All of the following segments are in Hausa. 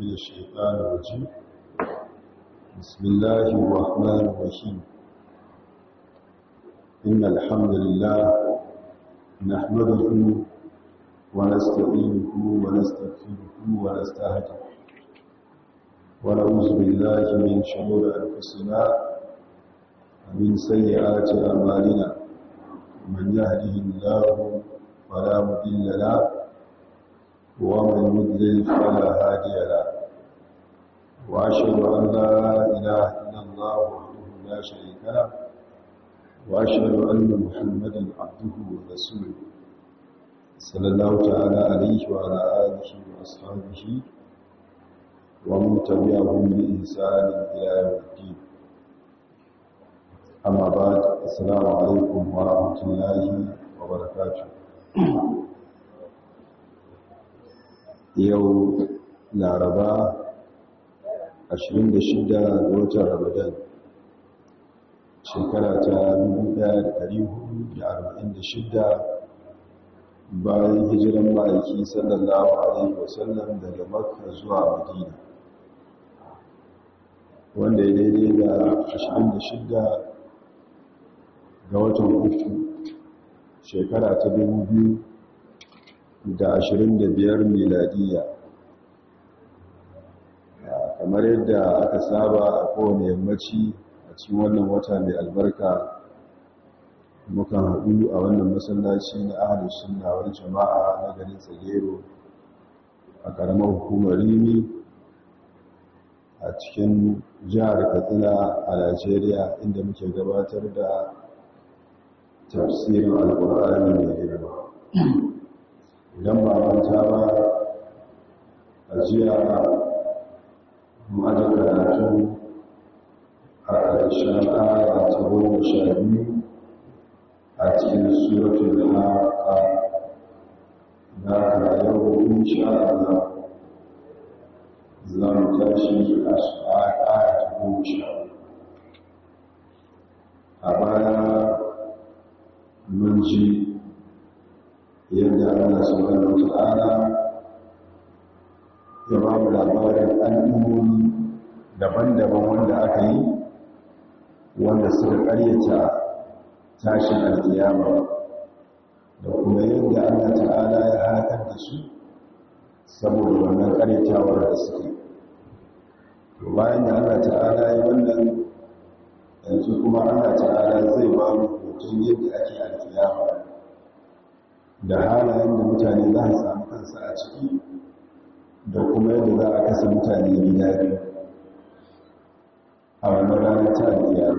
من الشيطان الرجيم بسم الله الرحمن الرحيم إن الحمد لله نحمده ونستعينه ونستغفره ونستهديه ونعوذ بالله من شرور أنفسنا ومن سيئات أعمالنا من يهده الله فلا مضل له ومن يضلل فلا هادي له واشهد ان لا اله الا الله وحده لا شريك له واشهد ان محمدا عبده ورسوله صلى الله تعالى عليه وعلى اله واصحابه ومن تبعهم باحسان الى يوم الدين اما بعد السلام عليكم ورحمه الله وبركاته yau laraba 26 ga watan ramadan shekara ta 1446 bayan hijiran ma'aiki sallallahu alaihi wasallam daga makka zuwa madina wanda ya daidai da 26 ga watan uku shekara ta 2000 da ashirin da biyar miladiya. Kamar yadda aka saba a kowane yammaci a cikin wannan wata mai albarka muka haɗu a wannan masallaci na ahalin sunna jama'a na garin tsagero a ƙaramar hukumar rimi a cikin jihar katsina a najeriya inda muke gabatar da tafsirin alƙur'ani mai girma. Idan ba manta ba a jiya ma'ajar karatu a ƙarshen aya ta goma sha biyu a cikin suratun da haka na ka yau insha Allah za mu tashi a aya ta goma a baya mun ji Allah subhanahu wata'ala ya ba mu labarin al'ummomi daban-daban wanda aka yi wanda suka karyata tashin alkiyama da kuma yadda Allah ta'ala ya halakar da su saboda wannan karyatawar da suke bayan da Allah ta'ala ya wannan yanzu kuma Allah ta'ala zai ba mu hoton yadda ake alkiyama da halayen da mutane za su samu kansa a ciki da kuma yadda za a kasa mutane gida biyu. A wannan ranar ta biya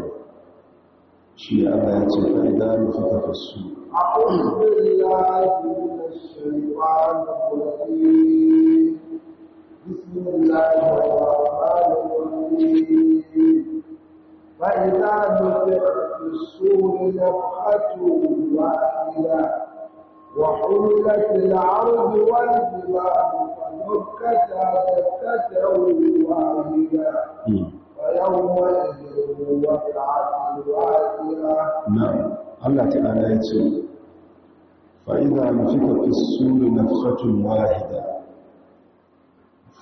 shi Allah ya ce fa idan mu fita fasu a'udhu billahi minash shaitanir rajim bismillahir rahmanir وحملت العرض والجبال فدكتا دكة واحدة ويومئذ وقعت الواقعة نعم الله تعالى يقول فإذا نفك في السور نفخة واحدة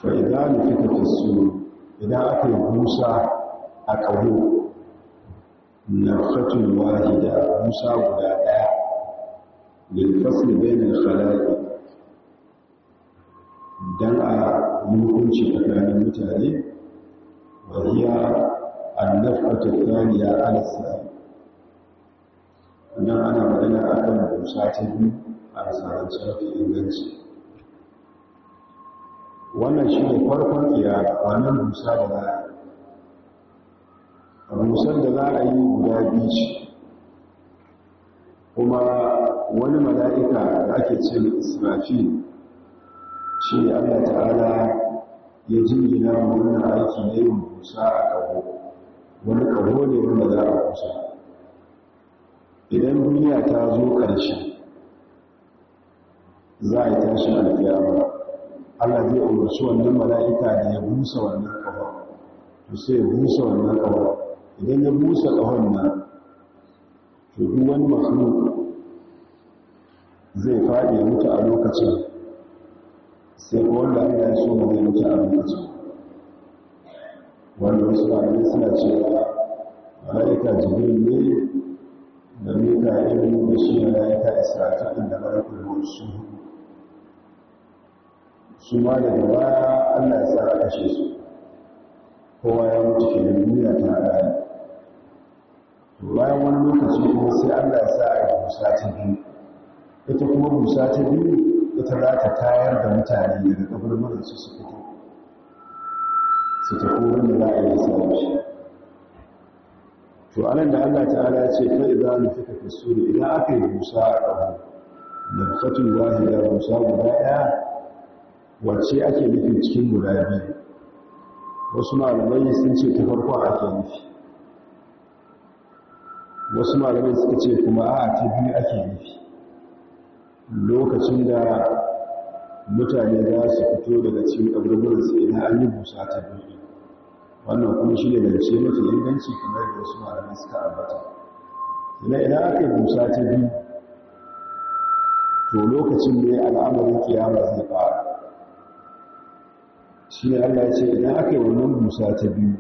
فإذا نفك في السور إذا أكل موسى أكله نفخة واحدة موسى ولا lilfasli bainal khalaqi dan a yi hukunci tsakanin mutane wa hiya an-nafqatu thaniya ala sa'i dan ana magana akan busa ta biyu a misalan shafi inganci wannan shi ne farkon kiyama wannan busa da za a yi busar da za a yi guda biyu ce kuma wani mala'ika da ake ce mai israfil shi ne allah ta'ala ya jingina wannan aiki na yin busa a ƙaho. Wani ƙaho ne wanda za a busa. Idan duniya ta zo ƙarshe za a yi tashin alfiyama allah zai umarci wannan mala'ika da ya busa wannan ƙaho. To sai ya busa wannan ƙaho. Idan ya busa ƙahon nan to duk wani makhluk zai faɗi mutu a lokacin sai wanda ya so zai mutu a lokacin. Wasu malamai suna cewa mala'ika jibril ne da mika'il da shi mala'ika isra'il da malakul maut su ma daga baya Allah ya a kashe su. Kowa ya mutu ke da duniya ta to bayan wani lokaci kuma sai Allah ya sa a yi busa ta biyu. Ita kuma busa ta biyu ita za ta tayar da mutane daga kaburburan su su fito. Su tafi wanda za a yi sa to a nan da Allah ta'ala ya ce fa idza nufika fi suri idan aka yi busa a kabu nafsatul wahida busa guda ɗaya wacce ake nufin cikin guda biyu? Wasu malamai sun ce ta farko ake nufi. Wasu malamai suka ce kuma a ta biyu ake nufi. Lokacin da mutane za su fito daga cikin ƙabarbarinsu idan an yi busa ta biyu. Wannan kuma shi ne da ce mafi inganci kamar da wasu malamai suka ambata. Ina idan aka yi busa ta biyu to lokacin ne al'amarin kiyama zai fara. Shi ne allah ya ce idan aka yi wannan busa ta biyu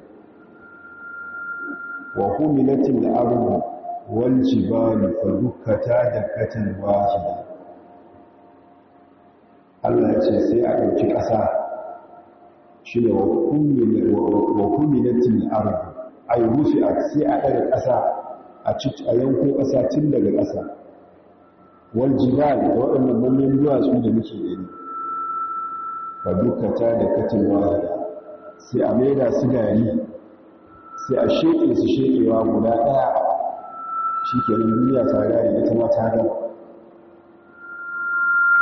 wa humilatin ardu wal jibalu fa dukkata dakkatan wahida. Allah ce sai a ɗauki ƙasa. Shi ne wa kuminatin ardu. A yi rufi a sai a ɗaga ƙasa a yanko ƙasa tun daga ƙasa. Wal jibal da waɗannan manyan duwatsu da muke gani. Ba dukata da katin wahida. Sai a maida su gari. Sai a sheƙe su sheƙewa guda ɗaya. Shi ke duniya ta gari ita ma ta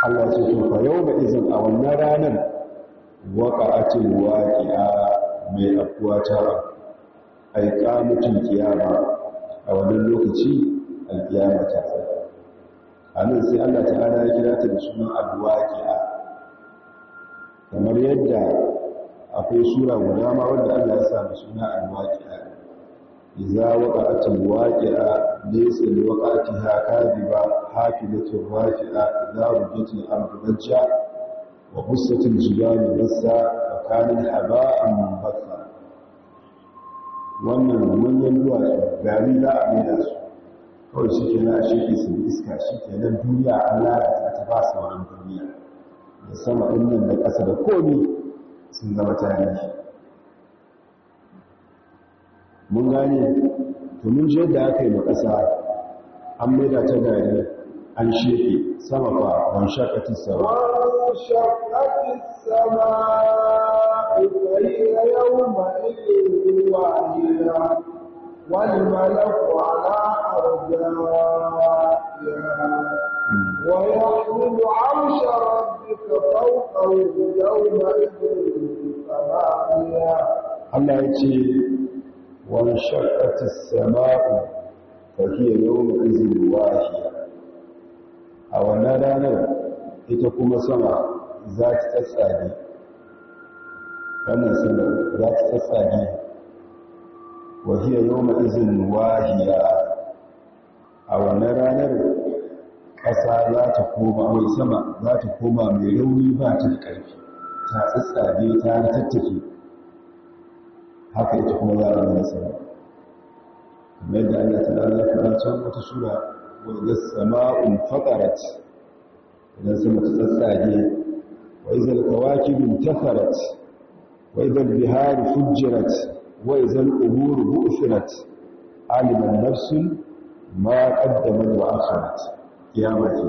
Allah ce fa yau da izin a wannan ranar waƙa'atin waƙi'a mai afuwa ta aika mutum kiyama a wannan lokaci alkiyama ta tsaye a nan sai Allah ta'ala ya kira ta da sunan alwaƙi'a kamar yadda akwai sura guda ma wanda Allah ya sa da suna alwaƙi'a إذا وقعت الواقعة ليس لوقعتها كاذبة حافظة رافعة إذا رجت الأرض رجا وبست الجبال بسا وكان هباء منبثا wannan manyan duwatsu gari za a maida su kawai shi ke na shi su da iska shi ke nan duniya an lalata ta ba sauran duniya da sama ɗin nan da ƙasa da komi sun zama tarihi mun gane to mun je da aka yi ma ƙasa an maida ta gari an shefe sama fa ban shakati sama وانشقت السماء فهي يومئذ واهية والملك على أرجائها ويحمل عرش ربك فوقهم يومئذ ثمانية Allah ya ce fahiyar yau da izini wahiya a wannan ranar ita kuma sama za ta tsatsage wannan sama za ta tsatsage wahiyar yau da izini wahiya ƙasa za ta koma mai sama za ta koma mai rauni ba ta ƙarfi ta tsatsage ta tattake haka ita kuma za a zama sama kamar da Allah ta lalata faɗa can wata sura wadda sama'un faqarat idan sama ta tsatsage wa idhal kawakibu intafarat wa idhal biharu fujjirat wa idhal quburu bu'thirat aliman nafsun ma qaddamat wa akharat kiyama ce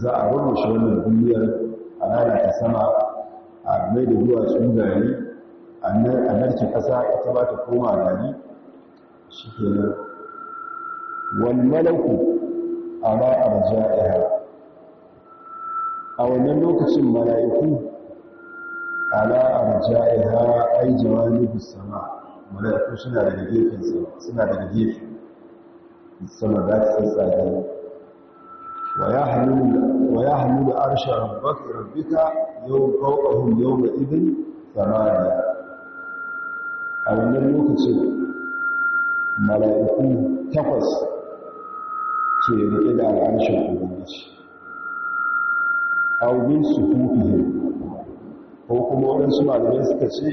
za a rubuce wannan duniyar a lalata sama a mai da duwatsun gari a narke ƙasa ita ba ta koma gari shi ke nan walmalaku a ra'ar ja'iha a wannan lokacin mala'iku a ra'ar ja'iha ai jawani sama. Mala'iku suna daga sama suna daga gefe. Sama za ta tsatsage wa ya hannu da arshen rabbika yau ƙauƙahun yau da idin samaniya a wannan lokacin mala'iku takwas ke riƙe da al'arshin ubangiji. Aubin su fufihe ko kuma waɗansu malamai suka ce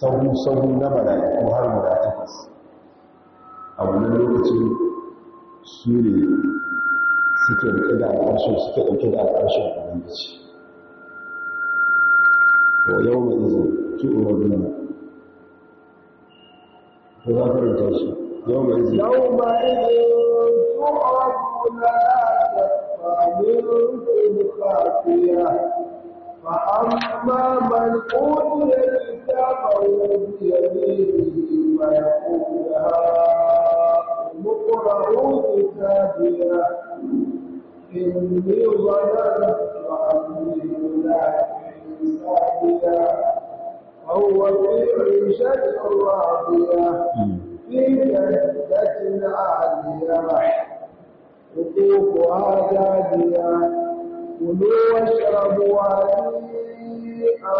sahu-sahu na mala'iku har guda takwas. A wannan lokacin su ne suke riƙe da al'arshin suke ɗauke da al'arshin ubangiji. Wa yau mai izin tu'ura duniya مغافر تنسى يومئذ يومئذ تعرض لا تخفى منكم خافية فأما من أوتي كتابه بيمينه ويقول هاؤم اقرءوا كتابية. إني ظننت أني ملاك حسابيه وهو في عيشة راضية في جنة عالية. قطوفها دانية كلوا واشربوا هنيئا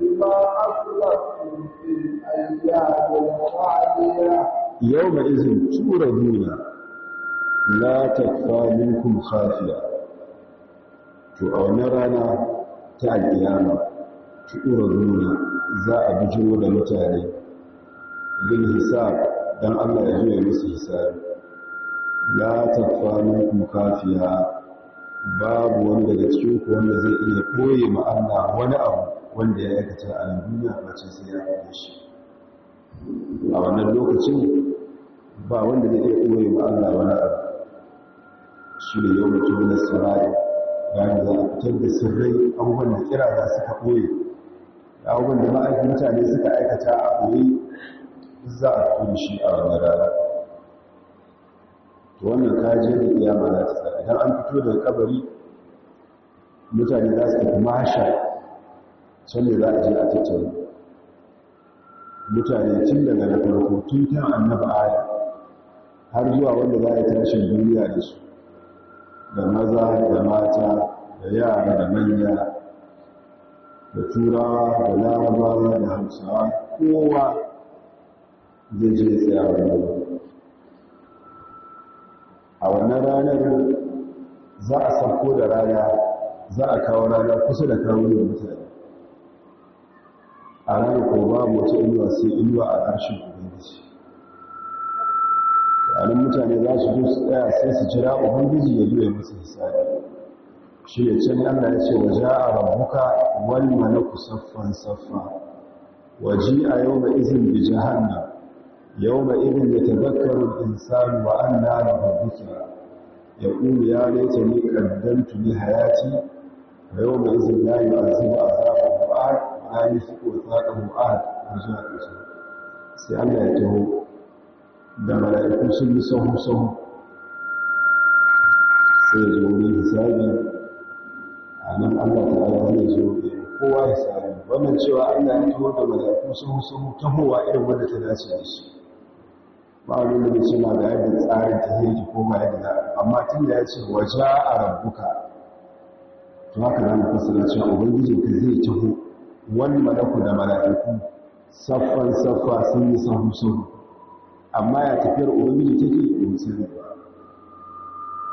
بما أسلفتم في الأيام الخالية يومئذ تردون لا تكفى منكم خافية. to a wani rana za a bijiro da mutane bil hisab don Allah ya zo ya musu hisabi. La takfa minkum kafiya babu wani daga cikin ku wanda zai iya koye ma Allah wani abu wanda ya aikata a duniya face sai ya faɗe shi. A wannan lokacin ba wanda zai iya koye ma Allah wani abu. Shi ne yau mutum na sarai bayan za a fitar da sirrai abubuwan da kira za suka koye. Abubuwan da ma'aikin mutane suka aikata a koyi za a fito shi a wannan rana. To wannan kaje da kiyama za ta tsaya idan an fito daga kabari mutane za su tafi masha can ne za a je a tattauna. Mutane tun daga na farko tun kan annaba aya har zuwa wanda za a yi tashin duniya da su. Da maza da mata da yara da manya. Da turawa da larabawa da hausawa kowa zai je tsaya wannan a wannan ranar za a sauko da rana za a kawo rana kusa da kawo yin mutane. A ranar ko babu wata inuwa sai inuwa a ƙarshen ubangiji. Tsarin mutane za su zo su tsaya sai su jira ubangiji ya zuwa masu hisabi. shi da can Allah ya ce waje a rabbuka wal malaku saffan saffa waji a yau da izin bi jahannam yau da izin da tazakkarun insanu wa an na da ya ƙulu ya laita ne ƙaddamtu ne hayati da yau da izin ya yi azuba a zafi ba'ad ya yi fiko tsakan ba'ad a zuwa ƙasa sai Allah ya taho da mala'iku sun yi sahu-sahu. Sai ya zo wurin hisabi. Nan Allah ta'ala zai zo kowa hisabi wannan cewa Allah ya taho da mala'iku sahu-sahu tahowa irin wadda ta dace da shi. Ba wani da ce ma ga yadda tsarin ta yake ko ba yadda amma tun da ya ce waje a rabbuka to haka za mu fassara cewa ubangijin ka zai taho. Wani malaku da mala'iku saffan saffa sun yi sahu sahu. Amma ya tafiyar ubangiji take? Ba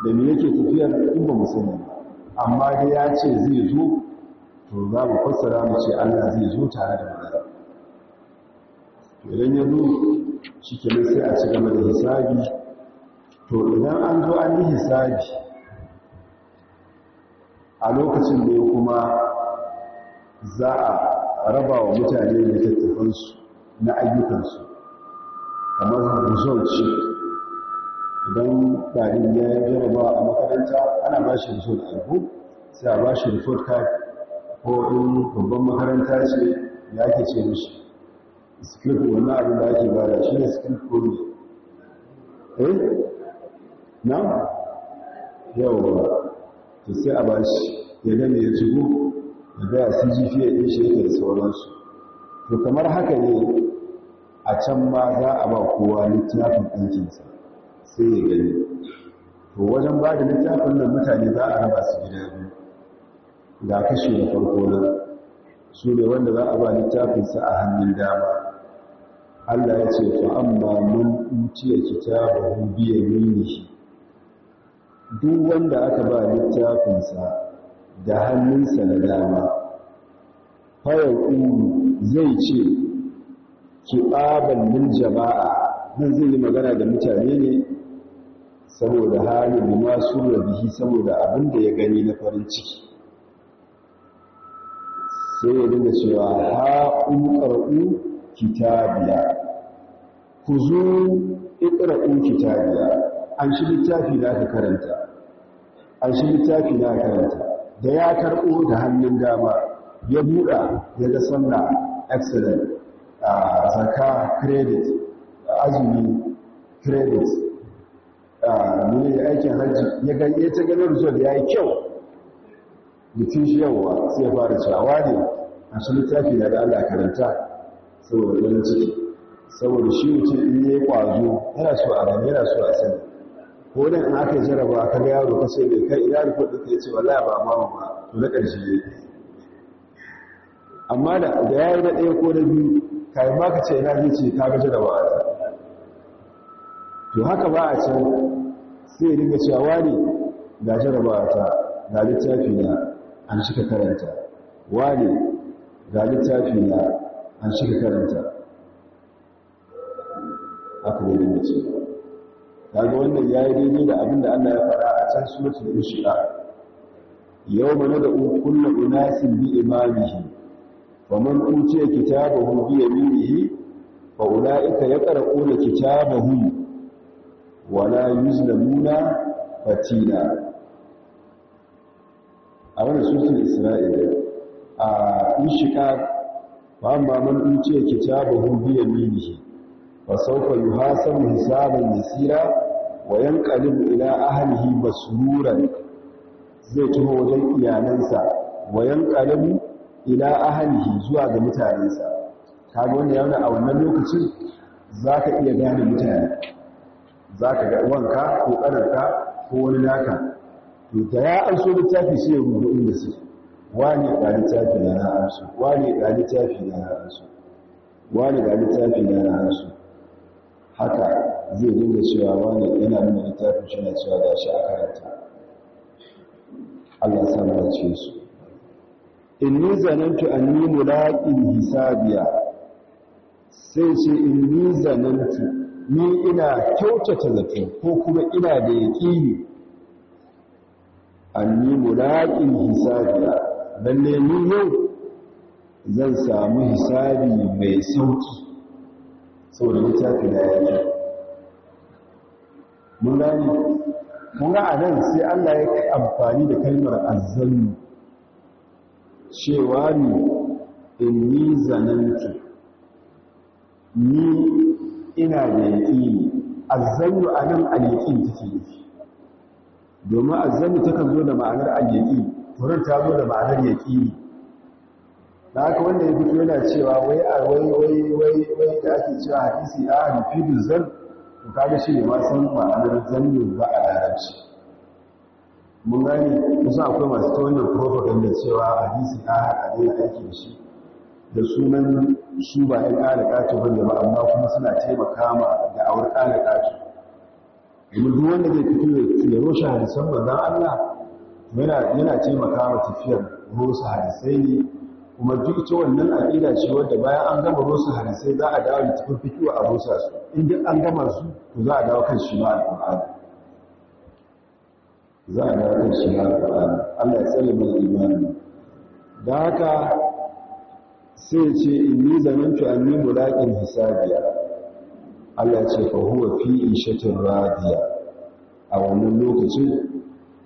da me yake tafiyar? In ba musulmi ba. Amma dai ya ce zai zo to za mu fassara mu ce Allah zai zo tare da mala'iku idan ya zo shi kenan sai a ci gaba da hisabi. To idan an zo an yi hisabi a lokacin da kuma za a raba wa mutane littattafansu na ayyukansu kamar result idan ɗalin ya jarabawa a makaranta ana ba shi result a sai a ba shi report card ko in babban makaranta ce ya ke ce mishi script wannan abin da ake ba da shi ne script ko ne eh? Na? Yawa to sai a bashi ya gane ya shigo da gaya cgp ya ɗin shi yake da sauransu. To kamar haka ne a can ma za a ba kowa littafin ɗinkinsa sai ya gani. To wajen ba da littafin nan mutane za a raba su gida biyu. Ga kashi da farko nan su ne wanda za a ba littafinsa a hannun dama. Allah ya ce fa amma mun utiya kitabahu bi yaminihi duk wanda aka ba littafinsa da hannunsa na dama fa yaqulu zai ce kiɓaban lil jama'a. Nan zai yi magana da mutane ne saboda halin da masu rabihi saboda abin da ya gani na farin ciki. Sai ya dinga cewa ha'un ƙar'u kitabiya. Ku zo iƙra'u kitabiya. An shi littafi na ka karanta. An shi littafi na karanta. Da ya karɓo da hannun dama ya buɗa ya ga sanna excellent a zaka credit azumi credit. Ne aikin hajji ya ganye ta ganin result ya yi kyau. Mutum shi yawa sai ya fara cewa ne a shi littafi da Allah karanta saboda wani ciki. Saboda shi mutum in yi kwazo yana so a gani yana so a sani. Ko dan in aka jaraba ka ga yaro ka ce bai kai ina report ɗin ka ya ce wallahi ba ma ba to na ƙarshe ne amma da da yayi na ɗaya ko na biyu kai ma ka ce ina zai ce ka ga jaraba ta. To haka ba a can. Sai ya dinga cewa wani ga jaraba ta ga littafi na an shika karanta. Wani ga littafi na an shika karanta. Haka ne dinga cewa. Kaga wannan yayi daidai da abin da Allah ya faɗa a can suratul inshi'a yawma nad'u kullu unasin bi imamihi faman utiya kitabahu bi yaminihi fa ulaika yaqra'una kitabahum wa la yuzlamuna fatila a wannan suratul isra'ila a inshiqa fa amma man utiya kitabahu bi yaminihi fa sawfa yuhasabu hisaban yasira wa yanqalibu ila ahlihi masruran. Zai tuho wajen iyalansa wa yanqalibu ila ahlihi zuwa ga mutanensa. Kaga wanda yana a wannan lokacin zaka iya gane mutane. Zaka ga wanka ko ƙararka ko wani naka. To da ya an so littafi sai ya rubu inda su wani ga littafi na na ansu wani ga littafi na na ansu wani ga littafi na na ansu haka zai dinga cewa wani yana nuna littafin shi na cewa da shi a karanta. Allah sanar ce su. Inni zanantu anni mulaqin hisabiya. Sai ce inni zanantu ni ina kyautata zato ko kuma ina da yaqini anni mulaqin hisabiya. Lalle ni yau zan samu hisabi mai sauƙi saboda littafi da yake mun gani mun ga sai Allah ya kai amfani da kalmar azzannu. Cewa ni inni zanantu. Ni ina da yaqini azzannu a nan al-yaqin take nufi. Domin azzannu takan zo da ma'anar al-yaqin turan ta zo da ma'anar yaqini da haka wanda ya fito yana cewa wai a wai wai wai wai da ake cewa hadisi a hafidu zan to kaga shi ne ma san ma'anar zannu ba a larabci. Mun gani kusan akwai masu ta wannan propaganda cewa hadisi a haɗa aiki da shi da sunan su ba ɗan ƙara ƙato wanda ba amma kuma suna taimaka ma da awar ƙara ƙato domin duk wanda zai fito ya roshe hadisan manzan Allah yana taimaka ma tafiyar rosa hadisai ne. Kuma duk ita wannan aƙida ce wadda bayan an gama rosa hadisai za a dawo da tafi fikiwa a rosa su. In duk an gama su to za a dawo kan shi ma alƙur'ani za a dawo kan shi ma alƙur'ani Allah ya tsare mana imani. Da haka sai ce inni zanantu anni mulaqin hisabiya. Allah ce fa huwa fi ishatin radiya. A wannan lokacin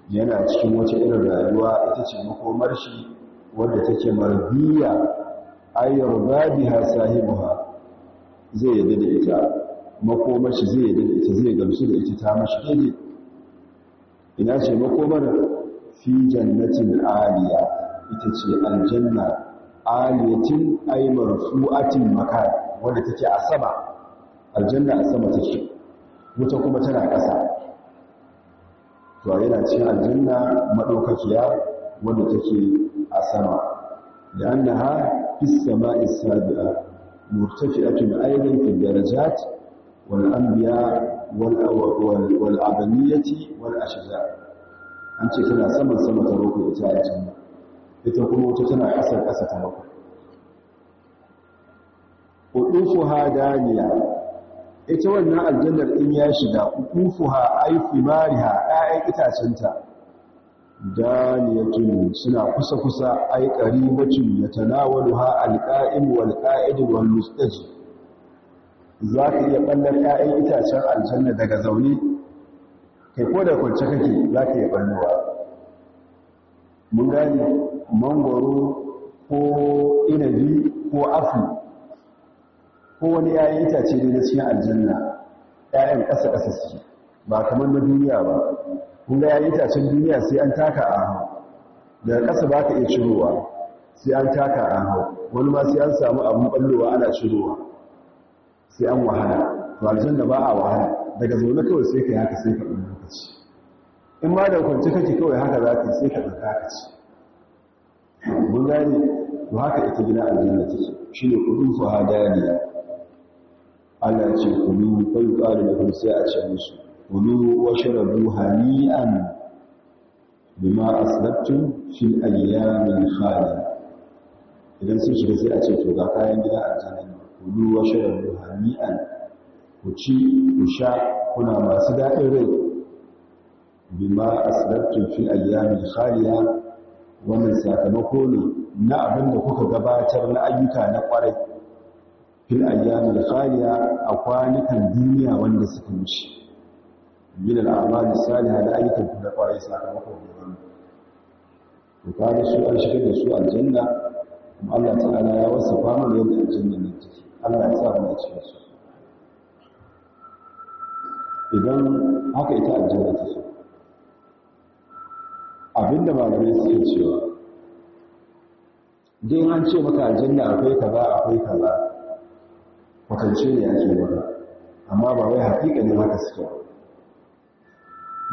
yana cikin wata irin rayuwa ita ce makomar shi wadda take marbiya ayyar babiha sahibuha. Zai yadda da ita makomar shi zai yadda da ita zai gamsu da ita ta mashi daidai. Ina ce makomar? Fi jannatin aliya ita ce aljanna aliyatin ay marfu'atin makan wanda take a sama aljanna a sama take wuta kuma tana ƙasa. To yana cikin aljanna madaukakiya wanda take a sama. Da annaha fis sama'i sabi'a murtafi'atun aydan fi darajat wal anbiya wal wal wal an ce tana saman sama ta roƙo ita aljanna. Ita kuma wata tana ƙasar ƙasa ta bakwai qutufuha daniya. Ita wannan aljannar in ya shiga qutufuha ay thimariha ayyan itacenta. Daniyatun suna kusa kusa ay qaribatun yatanawaluha alqa'im wal qa'id wal mustaji zaka iya ballar ayyan itacen aljanna daga zaune? Kai ko da kwance kake zaka iya ballowa mun gane mangoro ko inabi ko afu. Ko wani yayin itace ne na cikin aljanna ƴaƴan ƙasa-ƙasa suke ba kamar na duniya ba. Kun ga yayin itacen duniya sai an taka a hau. Daga ƙasa ba ka iya cirowa sai an taka a hau. Wani ma sai an samu abin ɓallowa ana cirowa sai an wahala. To aljanna ba a wahala. Daga zaune kawai sai ka haka sai ka ɗan lokaci. In ma da kwanci kake kawai haka za ka sai ka ɗauka ka ci. Mun gane? To haka ita gina aljanna take. Shine kuɗin fahadaniya. Allah ce kulu kai ƙari da sai a ce musu kulu wa sharabu hani'an bima aslabtum fil ayyamin khali idan sun shiga sai a ce to ga kayan gida aljanna kulu wa sharabu hani'an. Ku ci ku sha kuna masu daɗin rai. Bima aslabtum fil ayyamin khaliya wannan sakamako ne na abin da kuka gabatar na ayyuka na ƙwarai fil ayyamil khaliya a kwanukan duniya wanda suka wuce min al'amali salihah da ayyukan ku na sakamako ne to kaga su an shigar da su aljanna kuma Allah ta'ala ya wasafa mana yadda aljanna ne Allah ya sa mu cikin su idan haka ita aljanna take abin da malamai suke cewa dai an ce maka aljanna akwai kaza akwai kaza kwatance ne ake maka. Amma ba wai haƙiƙa ne haka suke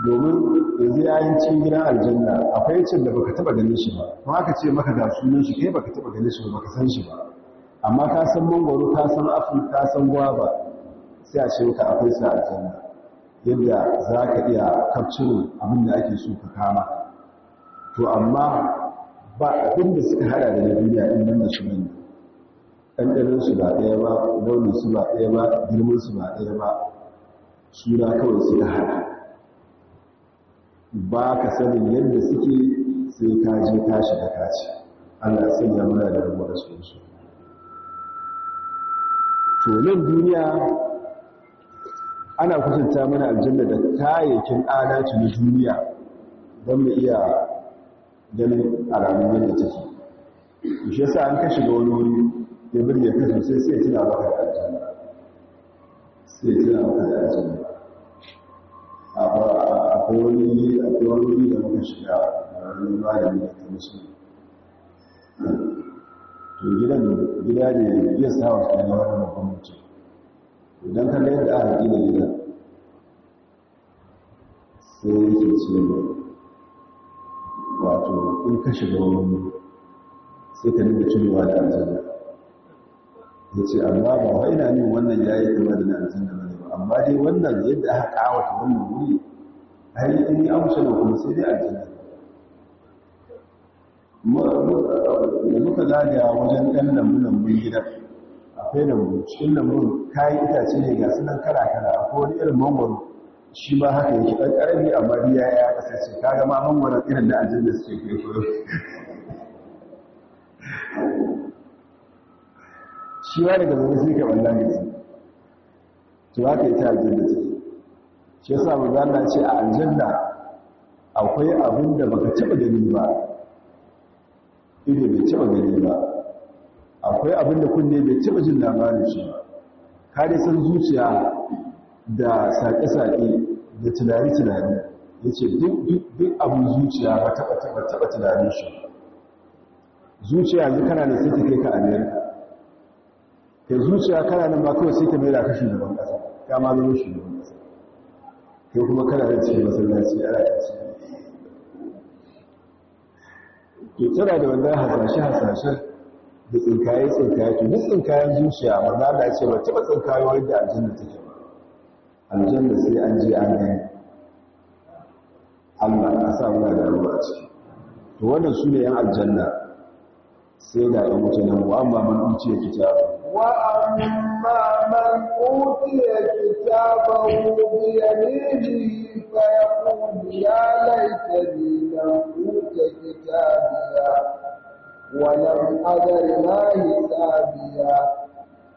domin yanzu yayin cikin gidan aljanna akwai cin da baka taba ganin shi ba. Kuma aka ce maka ga sunan shi kai baka taba ganin shi ba baka san shi ba. Amma ka san mangwaro ka san afu ka san gwaba sai a ce maka akwai sa aljanna. Yadda za ka iya kafciro abin da ake so ka kama. To amma ba abin da suka hada da na duniya in nan da su ne ɗanɗanin su ba ɗaya ba launin su ba ɗaya ba girman su ba ɗaya ba suna kawai suka hada ba ka sanin yadda suke sai ka je ka shiga kaci Allah sanya muna da rabuwa da su. Su to nan duniya ana kusanta mana aljanna da kayayyakin adalci na duniya. Don mu iya ganin alamun yadda take. Shi yasa an ka shiga wani wuri ya birge ka sosai sai tuna baka da aljanna. Sai tuna baka da akwai wani wuri da muka shiga malami da ta musu. To gidan gida ne sa wasu ne wani babban mutum. Idan ka ga yadda aka gina gidan sai yake ce wato in ka shiga wani sai ka dinga tunowa da aljanna. Ya ce amma ba wa ina nin wannan ya yi kama da na aljanna ba ne ba amma dai wannan yadda aka ƙawata wannan wuri ai in yi amsa da kuma sai dai aljanna. Da muka zagaya wajen ɗan lambu-lambun gidan akwai lambu cikin lambun kayan itace ne ga sunan kala-kala akwai wani irin mangwaro shi ma haka yake ɗan ƙarami amma biya ya kasance ka gama mangwaron irin da aljanna suke kai koyo shi ma daga zane sai ka ɓalla ne. To haka ita aljanna ce shi yasa mu zana ce a aljanna akwai abin da baka taɓa gani ba ido bai taɓa gani ba. Akwai abin da kunne bai taɓa jin labarin shi ka dai san zuciya da saƙe-saƙe da tunani-tunani ya ce duk abin zuciya ba taɓa tunanin shi zuciya yanzu kana da sai ta kai ka amerika. Kai zuciya kana nan ba kawai sai ta mai da kashi gaban ƙasa ka ma zama shi gaban ƙasa. Kai kuma kana da cikin masallaci ana ta ce to tana da wannan hasashe-hasashen da tsinkaye-tsinkaye. To duk tsinkayen zuciya ba za da ce ba taɓa tsinkaye wadda aljanna take aljanna sai an je an gani allah na sa muna da ruwa ciki. To wannan su ne yan aljanna. Sai ga yan mutu nan wa amma man uci ya kita wa amma man uci ya kita ba bi yaminihi fa yaqulu ya laitani lam uta kitabiya wa lam adri ma hisabiya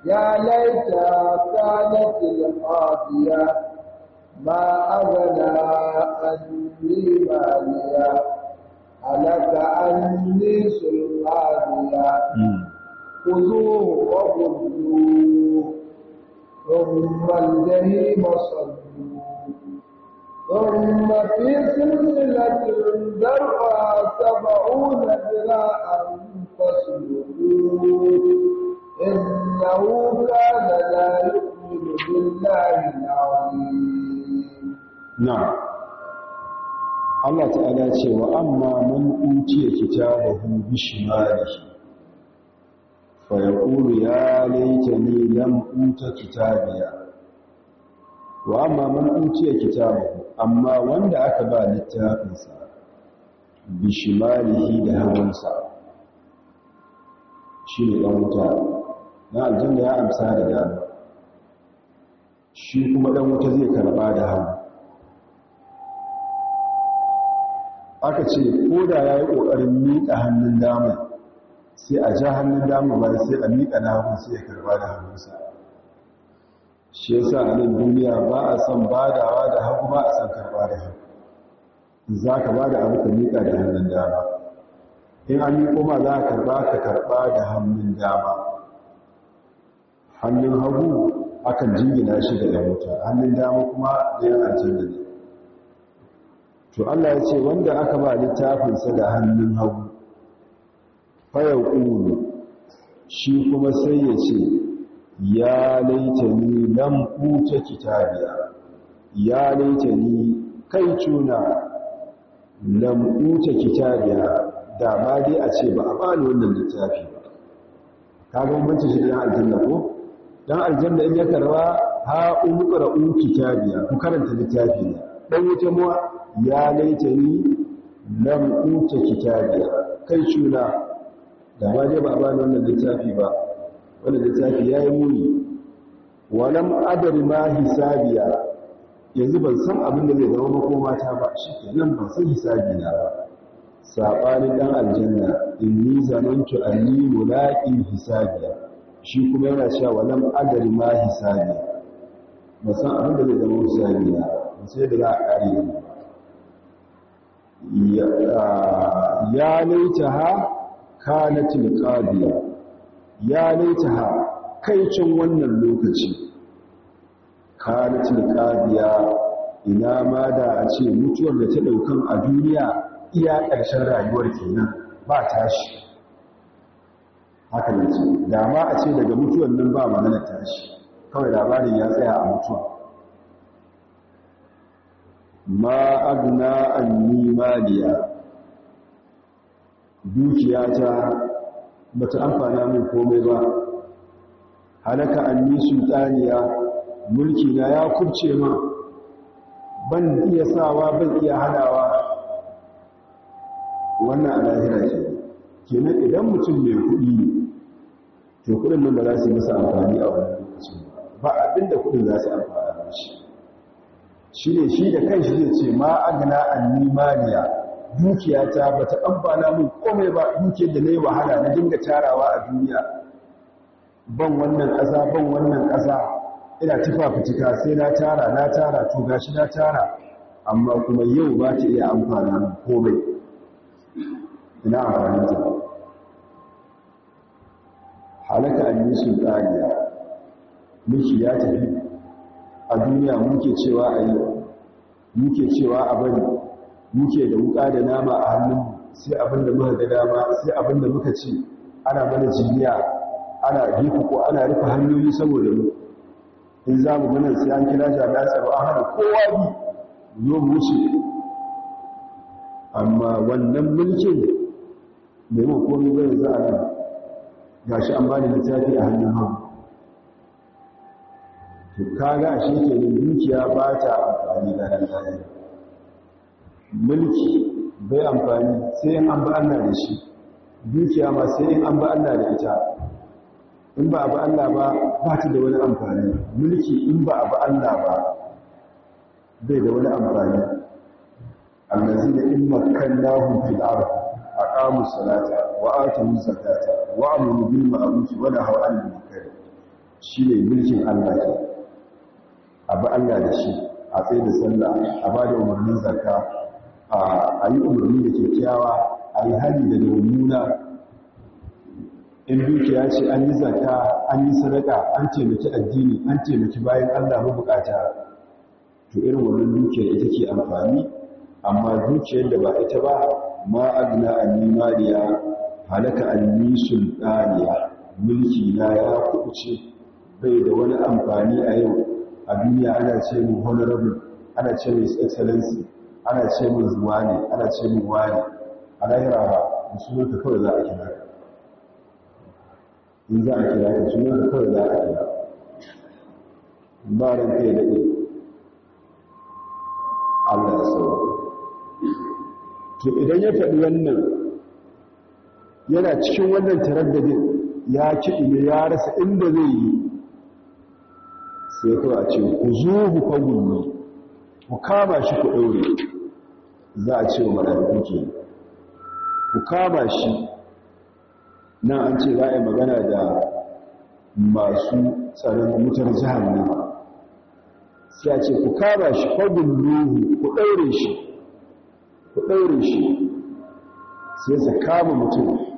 يا ليتها كانت القاضية ما أغنى عني ماليا هلك عني سلطانيا خذوه وغلوه ثم الجحيم صلوه ثم في سلسلة ذرعها سبعون ذراعا فاسلكوه إنه كان لا يؤمن بالله العظيم na'am Allah ta'ala ce wa amma man utiya kitabahu bi shimalihi fa yaqulu ya laitani lam uta kitabiya wa amma man utiya kitabahu amma wanda aka ba littafinsa bi shimalihi da hawansa shine dan wuta na aljanna ya amsa da dama. Shi kuma dan wuta zai karɓa da hagu aka ce ko da ya yi ƙoƙarin miƙa hannun dama sai a ja hannun dama ba sai a miƙa na hagu sai ya karɓa da hannunsa. Shi ya sa a nan duniya ba a son badawa da hagu ba a son karɓa da hagu za ka ba da abu ka miƙa da hannun dama. In an yi kuma za ka karɓa ka karɓa da hannun dama. Hannun hagu akan jingina shi da ɗan wuta hannun dama kuma yana ne. To Allah ya ce wanda aka ba littafinsa da hannun hagu fayar ƙulu shi kuma sai ya ce ya laita ni lam uta kitabiya ya laita ni kai cuna lam uta kitabiya da ma dai a ce ba a bani wannan littafi ba. Ka ga bambanci shi da aljanna ko? Dan aljanna in ya karɓa ha umqra'u kitabiya. Ku karanta littafi ne. Dan wuce mu ya laita ni lam uta kitabiya. Kai cuna da ma dai ba a bani wannan littafi ba. Wannan littafi yayi muni. Walam adri ma hisabiya. Yanzu ban san abin da zai zama makoma ta ba. Shikenan ban san hisabi na ba. Sabanin dan aljanna inni zanantu anni mulaqi hisabiya. Shi kuma yana cewa walam adri ma hisabiya ban san abin da zai zama hisabi na sai da za a kare ya laitaha kanatil qadiya ya laitaha kaicin wannan lokaci. Kanatil qadiya ina ma da a ce mutuwar da ta ɗaukan a duniya iya ƙarshen rayuwar kenan ba tashi. Haka ne ce da ma a ce daga mutuwar nan ba magana tashi kawai labarin ya tsaya a mutuwa. Ma agna anni maliya dukiyata bata amfana min komai ba. Halaka anni sultaniya mulki na ya kubce ma. Ban iya sawa ban iya hadawa wannan a lahira ce kenan idan mutum mai kuɗi ne to kuɗin nan ba za su yi masa amfani a wannan lokacin ba. Abinda kuɗin za su amfana da shi. Shi ne shi da kanshi zai ce ma agna anni maliya dukiyata ba ta amfana min komai ba dukiyar da na yi wahala na dinga tarawa a duniya. Ban wannan ƙasa ban wannan ƙasa ina tufa fitika sai na tara na tara to gashi na tara amma kuma yau ba ta iya amfana min komai. Ina amfani ta. Halaka an yi sultaniya mulki ya tafi. A duniya muke cewa a yi muke cewa a bari muke da wuka da nama a hannunmu sai abin da muka ga dama sai abin da muka ce ana mana jiniya ana riku ko ana rufe hanyoyi saboda mu. In za mu ganin sai an kira jami'an tsaro an hana kowa bi zo mu wuce. Amma wannan mulkin mai mu komai bai za a nan. Gashi an bani littafi a hannun hagu. To kaga shi ke dukiya ba ta amfani da nan mulki bai amfani sai an ba Allah da shi. Dukiya ma sai in an ba Allah da ita. In ba a ba Allah ba ba ta da wani amfani. Mulki in ba a ba Allah ba bai da wani amfani. Allazi da in makkannahum fil ard aqamu salata. Wa atu zakata wa amuru bil ma'ruf wa nahaw 'anil munkar shine mulkin Allah ke a ba Allah da shi a tsaye da sallah a ba da umarnin zakka a yi umarni da kyakkyawa a yi hali da mummuna in dukiya ce an yi zakka an yi sadaka an taimaki addini an taimaki bayan Allah mabukata to irin wannan dukiyar ita ke amfani amma dukiyar da ba ita ba ma agna annimaliya halaka anni sultaniya mulki na ya kubuce bai da wani amfani a yau. A duniya ana ce mu honorable ana ce mu excellency ana ce mu zuwa ne ana ce mu wani a lahira musulunta kawai za a kira ka. In za a kira ka sunanka kawai za a kira ba ran kai daɗe Allah ya sauwa to idan ya faɗi wannan yana cikin wannan taraddadin ya kiɗi ne ya rasa inda zai yi. Sai kawai ce ku zuhu fagulmi ku kama shi ku ɗaure. Za a ce wa mala'iku ke ku kama shi. Nan an ce za a yi magana da masu tsarin mutar jihannama sai a ce ku kama shi fagulmi ku ɗaure shi ku ɗaure shi. Sai su kama mutum.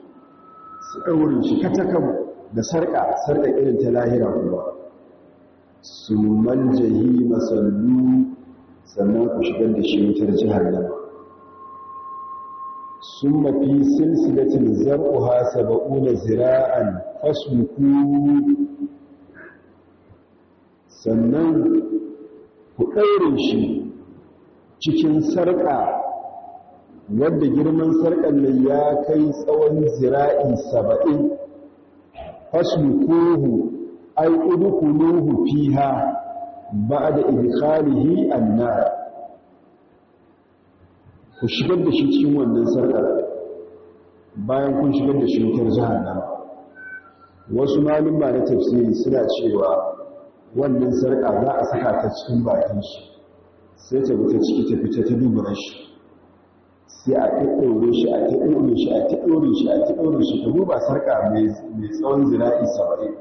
Su ɗaure shi katakan da sarƙa sarƙa irin ta lahira kuma. Su maljahi masallu sannan ku shigar da shi wutar jihannama sun mafi silsilatin zar'uha saba'una zira'an fasmuku sannan ku ɗaure shi cikin sarƙa wadda girman sarƙar nan ya kai tsawon zira'i saba'in. Fasmukuhu ay udkhuluhu fiha ba'da idkhalihi an-nar. Ku shigar da shi cikin wannan sarkar bayan kun shigar da shi wutar jahannama. Wasu malumma na tafsiri suna cewa wannan sarka za a saka ta cikin bakin shi sai ta wuce ciki ta fita ta dubura shi. Sai a ɗaɗɗaure shi a ɗaɗɗaure shi a ɗaɗɗaure shi a ɗaɗɗaure shi. Ta duba sarka mai tsawon zira'i saba'in.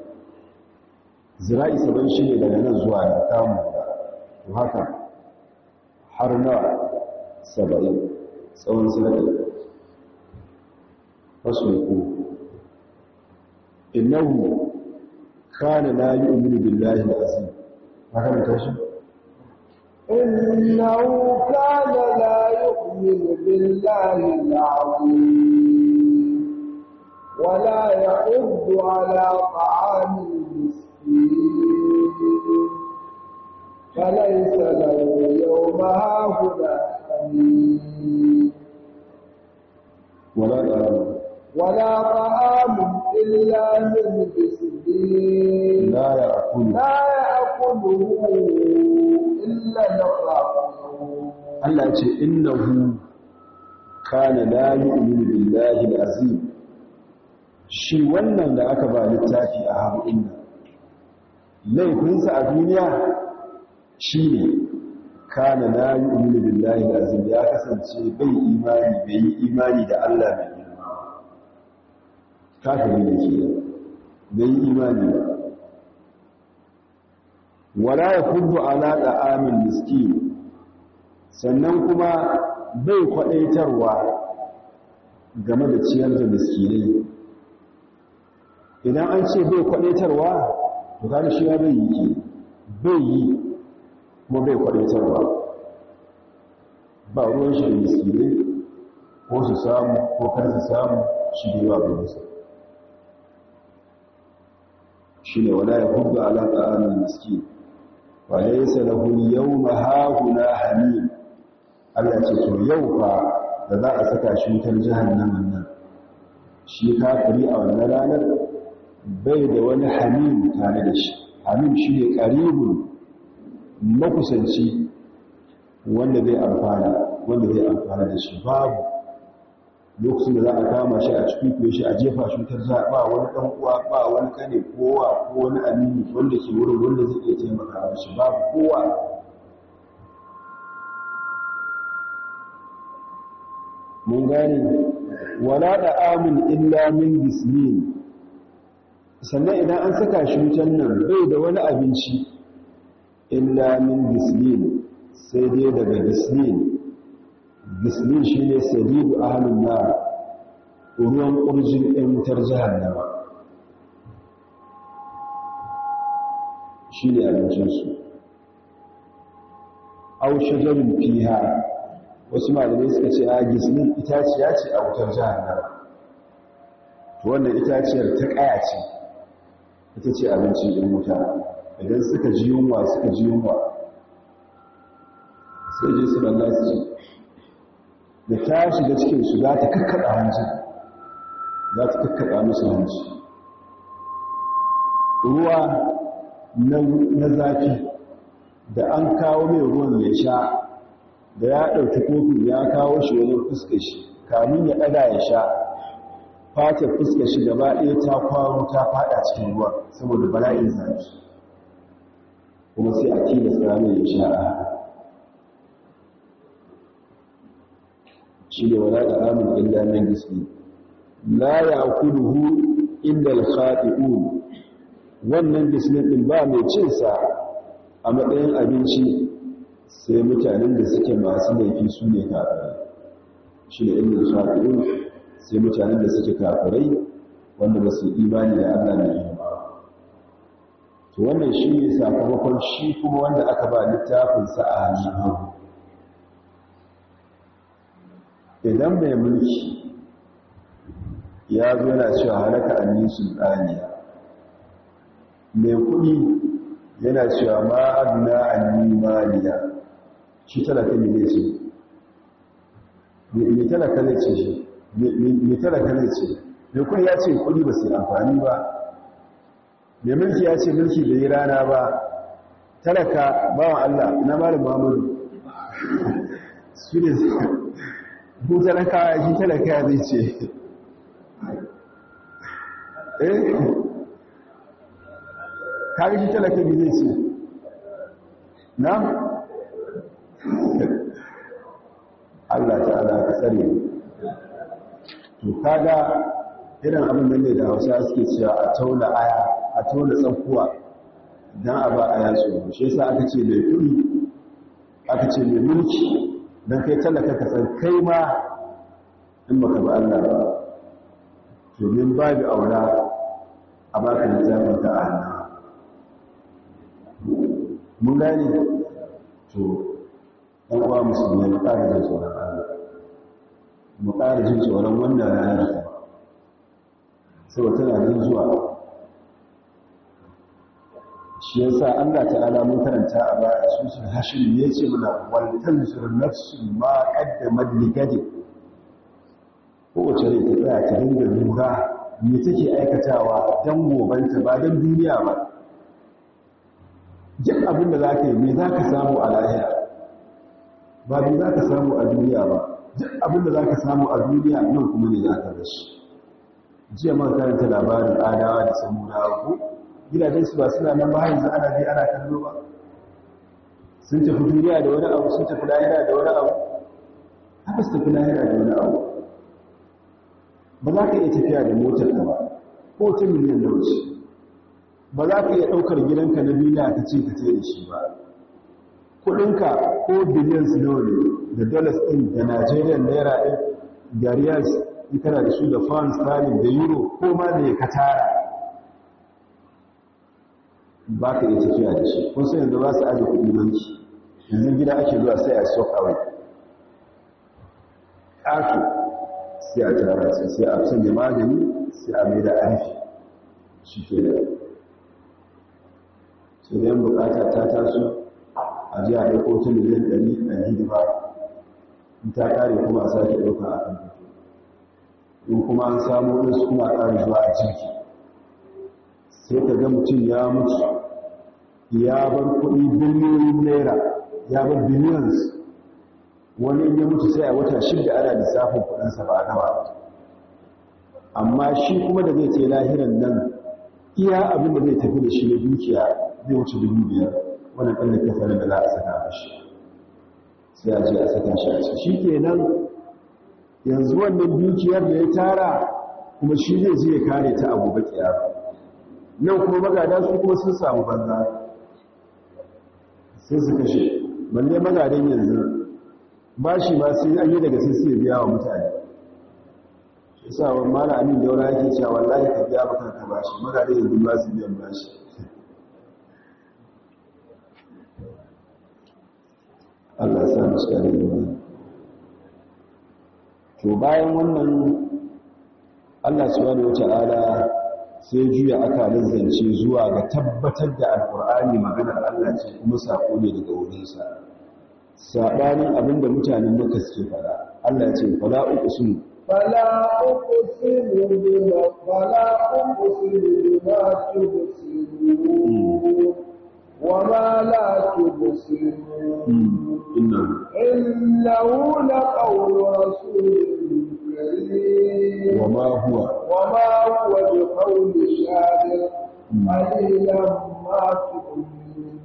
Zira'i saba'in shi ne daga nan zuwa da kamun da haka har na saba'in tsawon zira'i. Fasulku innahu kana la yu'minu billahi al-azim. Haka ne إنه كان لا يؤمن بالله العظيم ولا يحض على طعام المسكين. فليس له يوم هاهنا ولا طعام. ولا طعام إلا من بسدين لا يأكل. لا يأكله إلا الخاطئون Allah ce innahu kana la yu'minu billahi al-azim shi wannan da aka ba littafi a haɗin nan laifinsa a duniya shine kana la yu'minu billahi al-azim ya kasance bai imani bai yi imani da Allah mai girma kafiri ne ke bai yi imani ba Wala yakubbu ala da'amil miskin. Sannan kuma bai kwadaitarwa game da ciyar da miskinai. Idan an ce bai kwadaitarwa to kaga shi ya bai yi bai yi kuma bai kwadaitarwa. Ba ruwan shi da miskinai ko su samu ko kar su samu shi ne ba ruwansa shi ne wala ya hubba alaƙa amin miskin. Wa laysa lahu yawma hahuna hamim Allah ce to yau fa da za a saka shi wutar jahannamin nan shi kafiri a wannan ranar bai da wani hamim tare da shi hamim shi ne ƙaribun makusanci wanda zai amfana wanda zai amfana da shi babu lokacin da za a kama shi a cikin shi a jefa shi wutar za ba wani ɗan uwa ba wani kane kowa ko wani amini wanda ke wurin wanda zai iya taimaka mashi babu kowa. Mun gane? Wala da amin illa min gislin sannan idan an saka shi wutan nan bai da wani abinci illa min gislin sai dai daga gislin gislin shi ne sadidu ahalin na ruwan ƙurjin ɗin wutar jihannama shi ne abincinsu. Au shajarin fiha wasu malamai suka ce a gislin itaciya ce a wutar jihannama wannan itaciyar ta ƙaya ce ita ce abincin ɗin wuta. Idan suka ji yunwa suka ji yunwa. Sai je su balla su ce da ta shiga cikinsu za ta kakkaɗa hanci. Za ta kakkaɗa musu hanci. Ruwa na zafi da an kawo mai ruwan ya sha da ya ɗauki kofin ya kawo shi wajen fuska shi kamun ya ɗaga ya sha fatar fuska shi gaba ɗaya ta kwaro ta faɗa cikin ruwa saboda bala'in zafi. Kuma sai a tilasta mai ya sha a shi ne wala da amin illa min gisli la ya'kuluhu illa al-khati'un. Wannan gislin din ba mai cin sa a matsayin abinci sai mutanen da suke masu laifi su ne kafirai. Shi ne illa al-khati'un sai mutanen da suke kafirai wanda ba su imani da Allah ne ba. To wannan shi ne sakamakon shi kuma wanda aka ba littafin sa a hannun idan mai mulki ya zo yana cewa halaka annin sultaniya mai kuɗi yana cewa ma adna anni maliya shi talaka ne zai ce. Mai talaka ne ce mai talaka ne ce? Mai kuɗi ya ce kuɗi ba su amfani ba. Mai mulki ya ce mulki bai yi rana ba. Talaka bawan Allah na malin Muhammadu? Su ne ko talaka shi talaka zai ce? Eh kare shi talaka bi zai ce? Na Allah ta'ala ka tsare to kaga irin abin da ne da Hausa suke cewa a tauna aya a tauna tsakuwa dan a ba aya tsoro shi yasa aka ce mai kudi aka ce mai mulki don kai talaka ka san kai ma in baka ba Allah ba domin babu aura a baka littafin ta a hannu. Mun gani to ɗan uwa musulmi mu ƙara jin tsoron Allah. Mu ƙara jin tsoron wannan ranar ta saboda tana jin zuwa. Shi yasa Allah ta'ala mun karanta a baya su hashin ne ce muna wal tanzur nafsu ma qaddamat ligadi kowace rai ta tsaya ta dinga lura me take aikatawa dan gobanta ba dan duniya ba. Duk abin da zaka yi me zaka samu a lahira? Ba me zaka samu a duniya ba. Duk abin da zaka samu a duniya nan kuma ne zaka rashi jiya man karanta labarin adawa da samudawa ko? Gidajensu ba suna nan ba yanzu ana bi ana kallo ba. Sun tafi duniya da wani abu sun tafi lahira da wani abu. Haka su tafi lahira da wani abu. Ba za ka iya tafiya da motar ka ba ko ta miliyan da wuce ba za ka iya ɗaukar gidanka na duniya ka ce ka ce da shi ba. Kuɗinka ko biliyan su nawa ne da dollars ɗin da nigerian naira ɗin da riyals kana da su da pound sterling da euro ko ma da ya ka tara. Ba ka iya tafiya da shi. Kun sai yanzu ba su aje kuɗi banki. Yanzu gida ake zuwa sai a sok awai ƙato sai a tara sai sai a sanya magani sai a mai da arfi shi ke da sai da yan bukata ta taso a ji a ɗauko ta miliyan ɗari a hidima. In ta ƙare kuma a sake ɗauka a kan in kuma an samu wasu kuma a ƙara zuwa a ciki sai ka ga mutum ya mutu ya bar kuɗi biliyoyin naira ya bar billions. Wani ya mutu sai a wata shida ana lissafin kudinsa ba nawa amma shi kuma da zai ce lahiran nan iya abin da zai tafi da shi na dukiya zai wuce dubu biyar. Wani da kafarin da za a saka mashi. Sai a je a saka shi a shi kenan yanzu wannan dukiyar da ya tara kuma shi zai ya kare ta abu bakiya nan kuma magada su kuma sun samu banza. Sai su kashe. Balle magadan yanzu. Ba shi ma sai an yi daga sai sai biya wa mutane. Shi sa wani mara amin daura yake cewa wallahi ka biya maka ka ba shi magadan yanzu ba su biyan ba shi Allah ya sa musu kare imani. To bayan wannan Allah subhanahu wata'ala sai juya akalin zance zuwa ga tabbatar da alkur'ani maganar Allah ce kuma sako ne daga wurinsa. Sabanin abin da mutanen maka suke fara Allah ce fala uqsimu. Fala uqsimu bima fala uqsimu bima tubsirun wa ma la tubsirun innahu. Laqawlu rasulin karim wa ma huwa وما هو بقول شاعر قليلا ما تؤمنون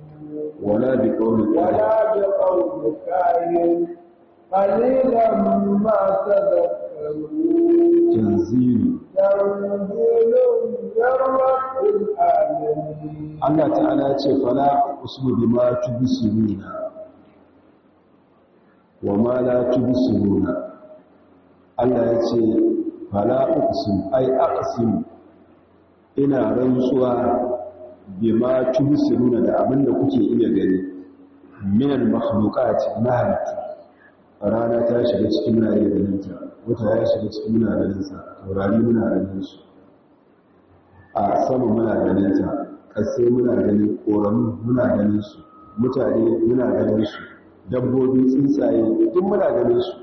ولا بقول ولا بقول كاهن قليلا ما تذكرون تنزيل تنزيل من رب العالمين Allah ta'ala ce fala usmu bima tubsiruna wa ma la tubsiruna Allah ya ce fala uqsim ay aqsim ina rantsuwa bima tubsiruna da abin da kuke iya gani. Min al-makhluqat halittu rana ta shiga cikin muna iya ganin ta wata ya shiga cikin muna ganin sa taurari muna ganin su. A sama muna ganin ta kasai muna ganin koramu muna ganin su mutane muna ganin su dabbobi tsuntsaye duk muna ganin su.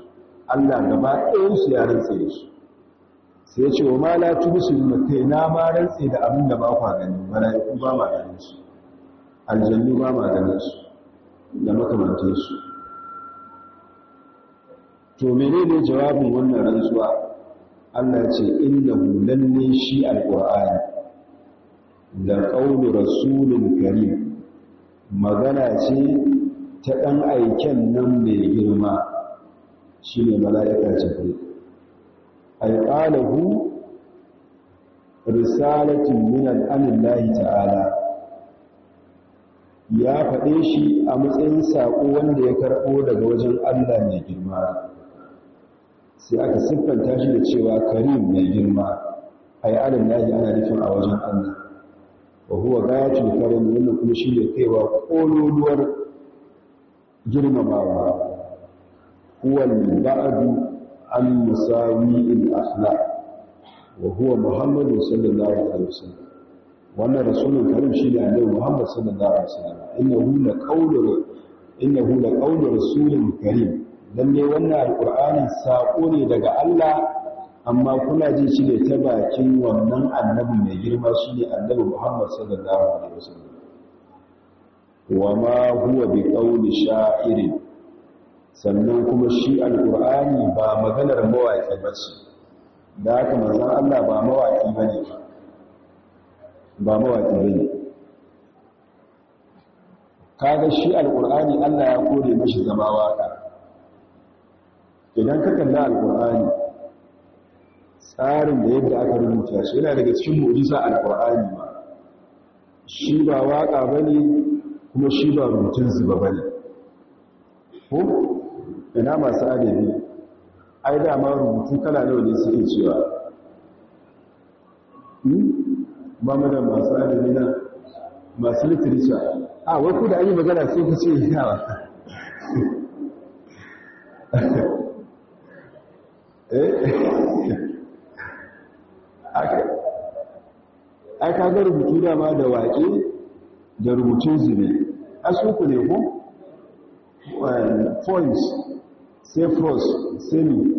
Allah gaba ɗayan su ya rantse da su sai ya ce wa ma la tubsiru kai na ma rantse da abin da ba kwa gani mala'iku ba ma ganin su aljannu ba ma ganin su da makamantan su to menene jawabin wannan rantsuwa? Allah ya ce innahu lalle shi alqur'ani da qaulu rasulin karim magana ce ta dan aiken nan mai girma. Shine mala'ika jibril. Ay qalahu risalatin min al-anillahi ta'ala. Ya faɗe shi a matsayin saƙo wanda ya karɓo daga wajen Allah mai girma. Sai aka siffanta shi da cewa karim mai girma. Ay anillahi ana nufin a wajen Allah. Wa huwa gayatul karim wannan kuma shi ne kaiwa kololuwar girmamawa. An musawi'il akhlaq wa huwa muhammadu sallallahu alaihi wasallam wannan rasulun karim shi ne annabi muhammad sallallahu alaihi wasallam innahu la qawlu innahu la qawlu rasulin karim lalle wannan alqur'ani sako ne daga Allah amma kuna ji shi ne ta bakin wannan annabi mai girma shi ne annabi muhammad sallallahu alaihi wasallam wa ma huwa bi qawli sha'irin sannan kuma shi alƙur'ani ba maganar mawaƙi ba ce. Da haka manzan Allah ba mawaƙi ba ne. Ba mawaƙi ba ne. Kaga shi alƙur'ani Allah ya kore mashi zama waƙa. Idan ka kalla alƙur'ani tsarin da yadda aka rubuta shi yana daga cikin mu'jiza alƙur'ani ba shi ba waƙa ba ne kuma shi ba rubutun zuba ba ne. Ko? Ina masu adabi ai dama rubutu kala nawa ne suke cewa? Ba mu da masu adabi na masu literature. A wai ku da an yi magana sai ku ce yawa ai ka ga rubutu dama da waƙe da rubutun zube. Suku ne ko? Points. Sai semi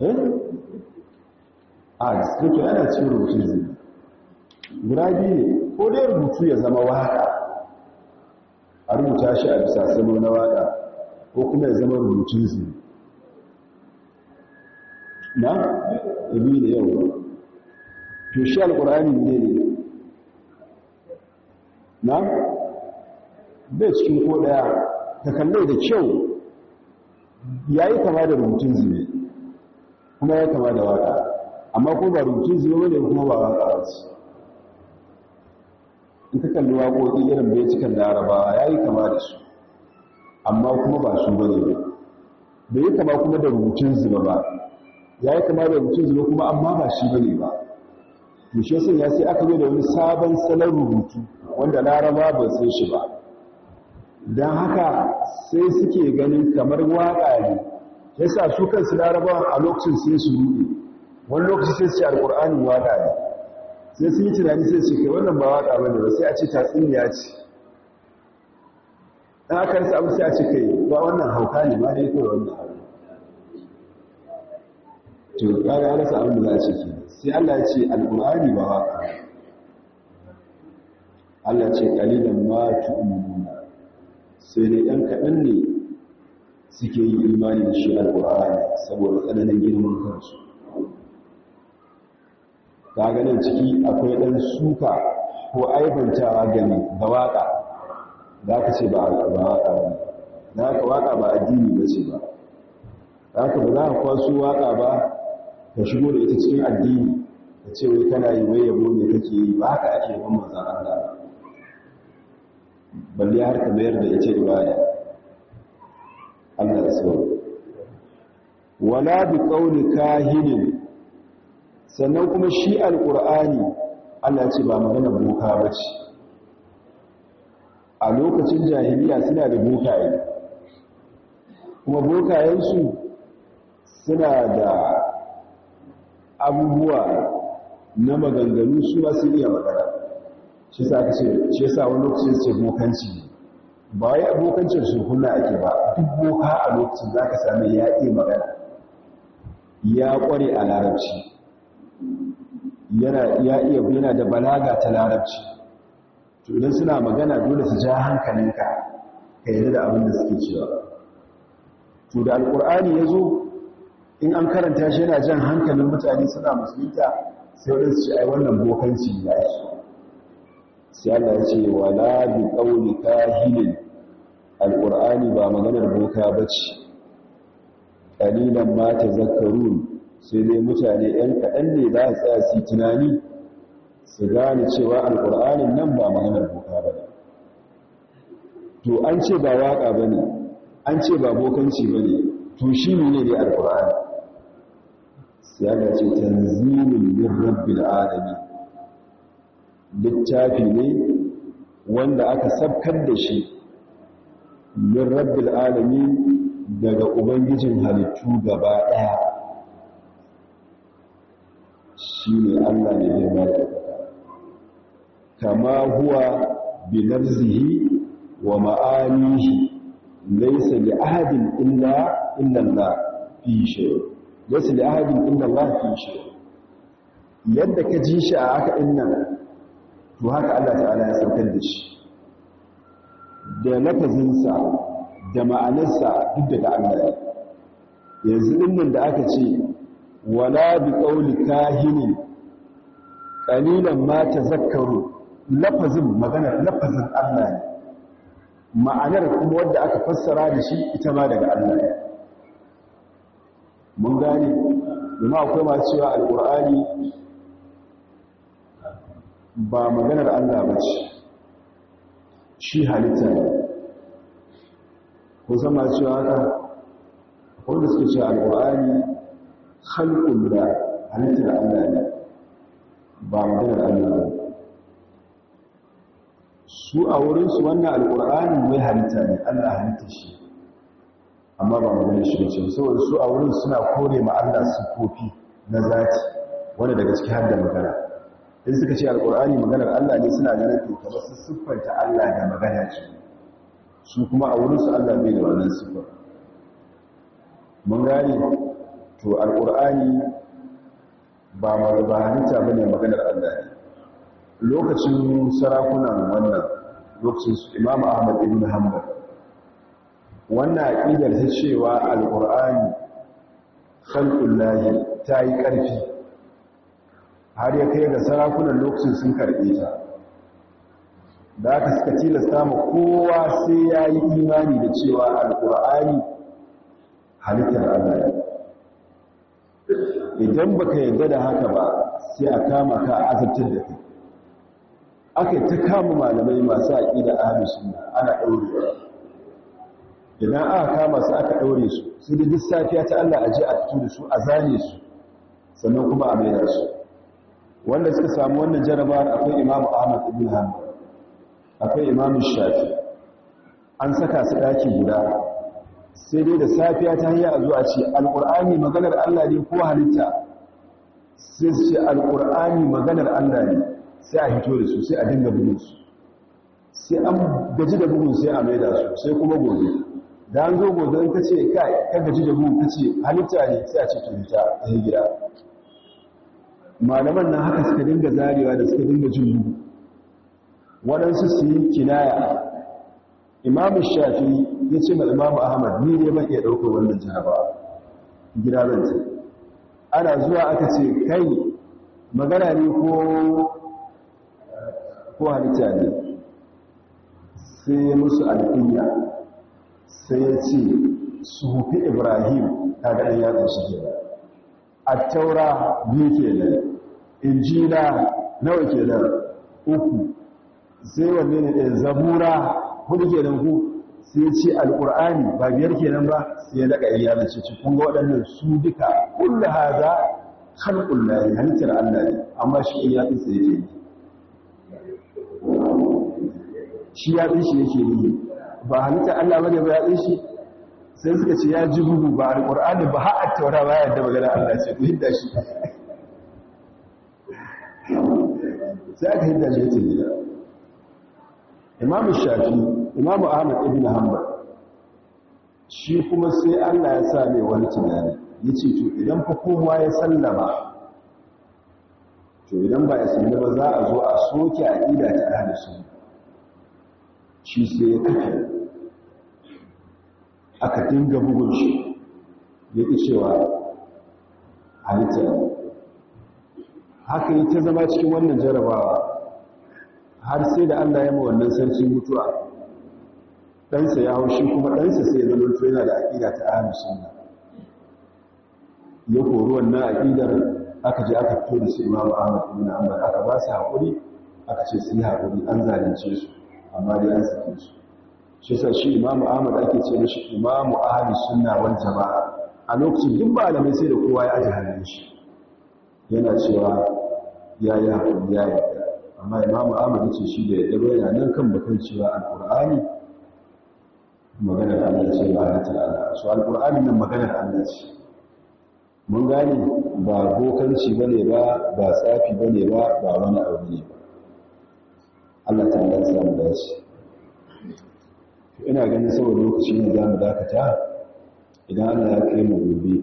eh? A suke yana cin rubutu zai guda biyu ko dai rubutu ya zama waƙa a rubuta shi a bisa salo na waƙa ko kuma ya zama rubutun zini. Na? Ibi da yau. To shi alƙur'ani ne ne. Na? Bai cikin ko ɗaya. Ta kalle da kyau. Ya yi kama da rubutun zini kuma ya kama da waƙa amma ko ba rubutun zini wani kuma ba waƙa wasu in ka kalli waƙoƙi irin bai cikin larabawa ya yi kama da su amma kuma ba su ba. Bai yi kama kuma da rubutun zuba ba ya yi kama da rubutun zuba kuma amma ba shi ba. To shi sun ya sai aka zo da wani sabon salon rubutu wanda laraba ba sai shi ba. Don haka sai suke ganin kamar waƙa ne. Ya sa su kansu laraba a lokacin sai su ruɗe. Wani lokaci sai su ce alƙur'anin waƙa ne. Sai sun yi tunani sai su kai wannan ba waƙa ba ne ba sai a ce tatsuniya ce. Dan aka rasa abu sai a ce kai ba wannan hauka ne ma dai kawai wannan abu to kaga ya rasa abin da za a ce ke sai Allah ya ce alqur'ani ba waƙa Allah ce qalilan ma tu'minuna. Sai dai ɗan kaɗan ne suke yi imani da shi alqur'ani saboda tsananin girman kansu. Kaga nan ciki akwai ɗan suka ko aibantawa gani da waƙa za ka ce ba waƙa ba. Za ka waƙa ba addini ba ce ba. Za ka ba za ka kwaso waƙa ba ka shigo da ita cikin addini ka ce wai kana yi wai yabo ne kake yi ba haka ake yaban manzan Allah. Balle har ka mayar da ita ibada Allah ya so. Wala bi qawli kahinin. Sannan kuma shi alqur'ani Allah ce ba magana boka bace a lokacin jahiliya suna da bokaye kuma bokayensu suna da abubuwa na maganganu su masu iya magana. Shi sa aka ce shi sa wani lokacin ce bokanci. Ba wai su kuna ake ba duk boka a lokacin za ka sami ya iya magana. Ya kware a larabci. Yana da balaga ta larabci. To idan suna magana dole su ja hankalinka ka yi da abin da suke cewa. To da alkur'ani ya zo in an karanta shi yana jan hankalin mutane suna musulunta sai wadda su ce ai wannan bokanci ya yi sai Allah ce wala bi qawli kahinin. Alkur'ani ba maganar boka bace. Qalilan ma tazakkarun. Sai dai mutane ‘yan kaɗan ne za a tsaya su tunani su gane cewa alƙur'anin nan ba maganar boka ba to an ce ba waƙa ba ne an ce ba bokanci ba ne to shi ne ne alƙur'ani sai aka ce tanzimin min rabbil alami littafi ne wanda aka sabkar da shi min rabbil alami daga ubangijin halittu gaba ɗaya. Shi ne allah ne girma kama huwa bi nafsihi wa ma'anihi laysa li ahadin illa illa Allah fi shay laysa li ahadin illa Allah fi shay yadda ka ji shi a haka innan to haka Allah ta'ala ya saukar da shi. Da lafazinsa da ma'anarsa duk daga Allah yanzu ɗin nan da aka ce wala bi qawli kahinin qalilan ma tazakkaru lafazin magana lafazin Allah ne. Ma'anar kuma wadda aka fassara da shi ita ma daga Allah ne. Mun gane? Kuma akwai masu cewa alqur'ani ba maganar Allah ba ce. Shi halitta ne. Ko zama cewa haka? Wanda suke cewa alqur'ani khalqun da halittar Allah ne ba maganar Allah ba. Su a wurinsu wannan alƙur'anin mai halitta ne allah halitta shi. Amma ba magana shi ce saboda su a wurin suna kore ma allah kofi na zati wanda daga ciki har da magana. In suka ce alƙur'ani maganar allah ne suna ganin to kamar su siffanta allah da magana ce. Su kuma a wurinsu allah bai da wannan siffar. Mun gane? To alƙur'ani ba halitta ba ne maganar allah ne. Lokacin sarakunan wannan lokacin su imam ahmad ibn hanbal wannan aƙidar ta cewa alƙur'ani khalqullahi ta yi ƙarfi. Har ya kai ga sarakunan lokacin sun karɓe ta. Da aka suka tilasta ma kowa sai ya yi imani da cewa alƙur'ani halittar Allah idan baka yarda da haka ba sai a kama ka azabtar da kai. Aka ta kama malamai masu aƙida ahlus sunna ana ɗaurewa idan aka kama su aka ɗaure su sai da duk safiya ta Allah a je a fito da su a zane su sannan kuma a maida su. Wanda suka samu wannan jarabawar akwai imamu ahmad ibn hanbal akwai imamu shafi. An saka su ɗaki guda. Sai dai da safiya ta hanyar a zuwa ce alƙur'ani maganar Allah ne ko halitta? Sai su ce alƙur'ani maganar Allah ne. Sai a hito da su sai a dinga bugun su. Sai an gaji da bugun sai a maida su sai kuma gobe. Da an zo gobe ka ce kai ka gaji da bugun ka ce halitta ne sai a ce to hita ta yi gida. Malaman nan haka suka dinga zarewa da suka dinga jin waɗansu su yi kinaya. Imamu shafi ya ce ma imamu ahmad ni ne ban iya ɗaukar wannan jarabawa. Gida zan ce ana zuwa aka ce kai magana ne ko ko halitta ne? Sai ya musu alƙiyya sai ya ce su hufi ibrahim ta gaɗin yatsa shi ke a taura biyu ke nan injina nawa ke nan uku. Sai wanne ne ɗaya? Zabura huɗu ke nan ku? Sai ce alƙur'ani ba biyar ke nan ba sai ya daga iyalin ce kun ga waɗannan su duka kulla haza khalqul lahi halittar Allah ne. Amma shi iyalin sai yake shi ya shi yake yi. Ba halitta Allah ba ne ba ya shi? Sai suka ce ya ji bugu ba alqur'ani ba har at-taura ba yadda magana Allah ce ku hidda shi. Sai aka hidda shi ya ce gida. Imam Shafi Imam Ahmad ibn Hanbal shi kuma sai Allah ya sa mai wani tunani ya ce to idan fa kowa ya sallama to idan ba ya sallama za a zo a soke aqida ta ahlus sunna shi sai ya kafe. Aka dinga bugun shi ya ƙi cewa halitta haka yi ta zama cikin wannan jarabawa har sai da allah ya ma wannan sarki mutuwa. Ɗansa ya hau shi kuma ɗansa sai ya zama yana da aƙida ta ahalus sunna ya kori wannan aƙidar aka je aka fito da su imamu ahmad ibn hanbal aka ba su haƙuri aka ce su yi haƙuri an zalunce su amma dai an sake su. Shi sa shi imamu ahmad ake ce mashi imamu ahli sunna wal jama'a. A lokacin duk malamai sai da kowa ya aje hannun shi. Yana cewa ya yi haƙuri ya amma imamu ahmad ce shi da ya yana nan kan batun cewa alƙur'ani maganar allah ce ba na ta'ala su alƙur'ani nan maganar allah ce. Mun gane ba bokanci ba ne ba ba tsafi ba ne ba ba wani abu ne ba. Allah ta Allah ya mu dace. Ina ganin saboda lokaci ne za mu dakata idan Allah ya kai mu gobe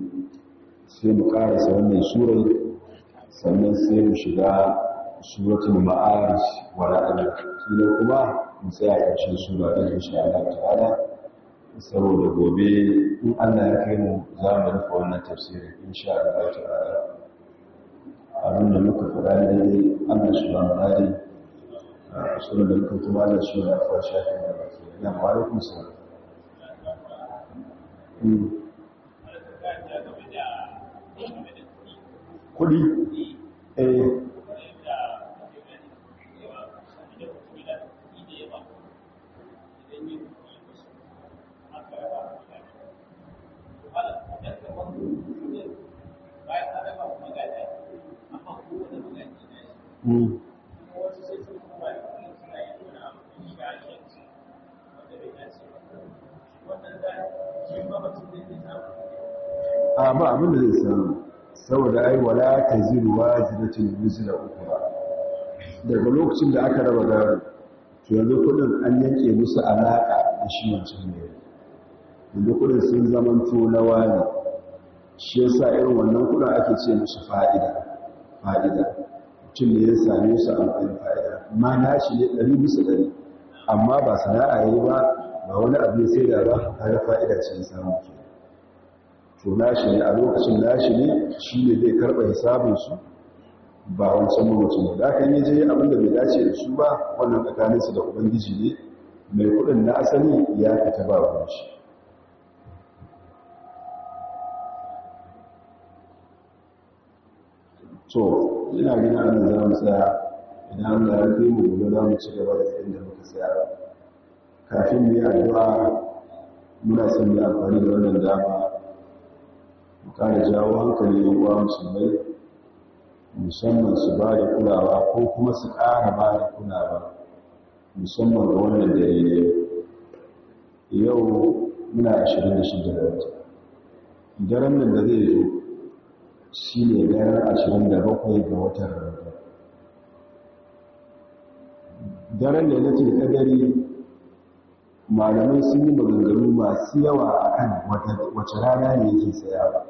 sai mu karasa wannan surai sannan sai mu shiga suratul ma'arij wa ra'd kila kuma mu tsaya ƙarshen sura din insha Allah ta'ala. Saboda gobe in Allah ya kai mu za mu rufe wannan tafsiri insha Allah ta'ala. Abin da muka faɗa ne Allah shi ba mu daɗi suna da muka kuma da shi na kawai shafi da na ma'alaikun sa kuɗi eh. Mm. Ba abin da zai samu saboda ai wala ta ziru wa zinatin wizra ukura daga lokacin da aka raba gado to yanzu kuɗin an yanke musu alaka da shi wancan ne. Yanzu kuɗin sun zaman to na wani. Shi yasa irin wannan kuɗin ake ce musu fa'ida fa'ida. Mutum ne ya same su amfani fa'ida. Ma na shi ne ɗari bisa ɗari. Amma ba sana'a yi ba ba wani abin sai da ba ga fa'ida ce ya samu ke to nashi ne a lokacin nashi ne shi ne zai karɓa hisabinsu ba wancan mamacin da aka yi je abin da bai dace da su ba wannan tsakaninsu da ubangiji ne mai kuɗin na asali ya fita ba wani shi. To ina gina an za mu tsaya. Idan Allah ya kai mu gobe za mu ci gaba da inda muka tsaya. Kafin mu yi addu'a muna son amfani da wannan dama. Kare jawo hankali yan uwa musulmai musamman su ba da kulawa ko kuma su ƙara ba da kulawa musamman ga wannan dare yau. Muna 26 da wata. Daren nan da zai zo shi ne daren 27 ga watan ramadan. Daren da na ce kadari malamai sun yi maganganu masu yawa akan wace rana ne yake tsayawa.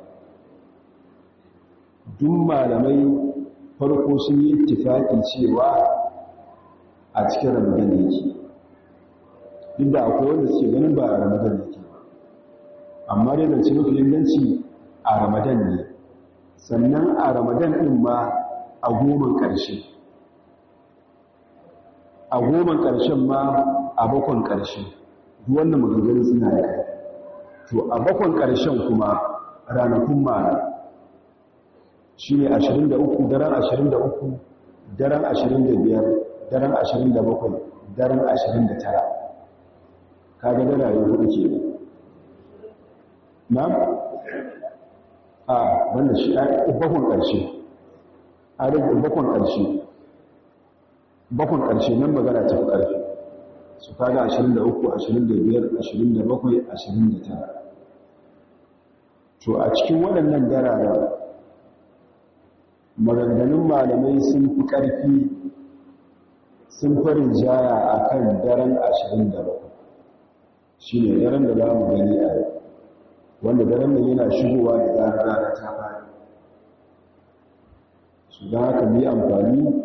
Duk malamai farko sun yi ittifaki cewa a cikin ramadan yake. Inda akwai wanda suke ganin ba a ramadan yake amma dai zance mafi inganci a ramadan ne. Sannan a ramadan ɗin ma a goman ƙarshe. A goman ƙarshen ma a bakon ƙarshe. Wannan maganganun suna kai to a bakon ƙarshen kuma ranakun mara shi ne 23 daren 23 daren 25 daren 27 daren 29 kaga dara yau huɗu ke na a wanda shi a bakon ƙarshe. A rage bakon ƙarshe. Bakon ƙarshe nan magana ta fi su kaga 23 25 27 29 to a cikin waɗannan dararen maganganun malamai sun fi ƙarfi sun farin jaya a kan daren 27 shi ne daren da za mu gani a yau wanda daren nan yana shigowa da zarar rana ta fara su don haka mu yi amfani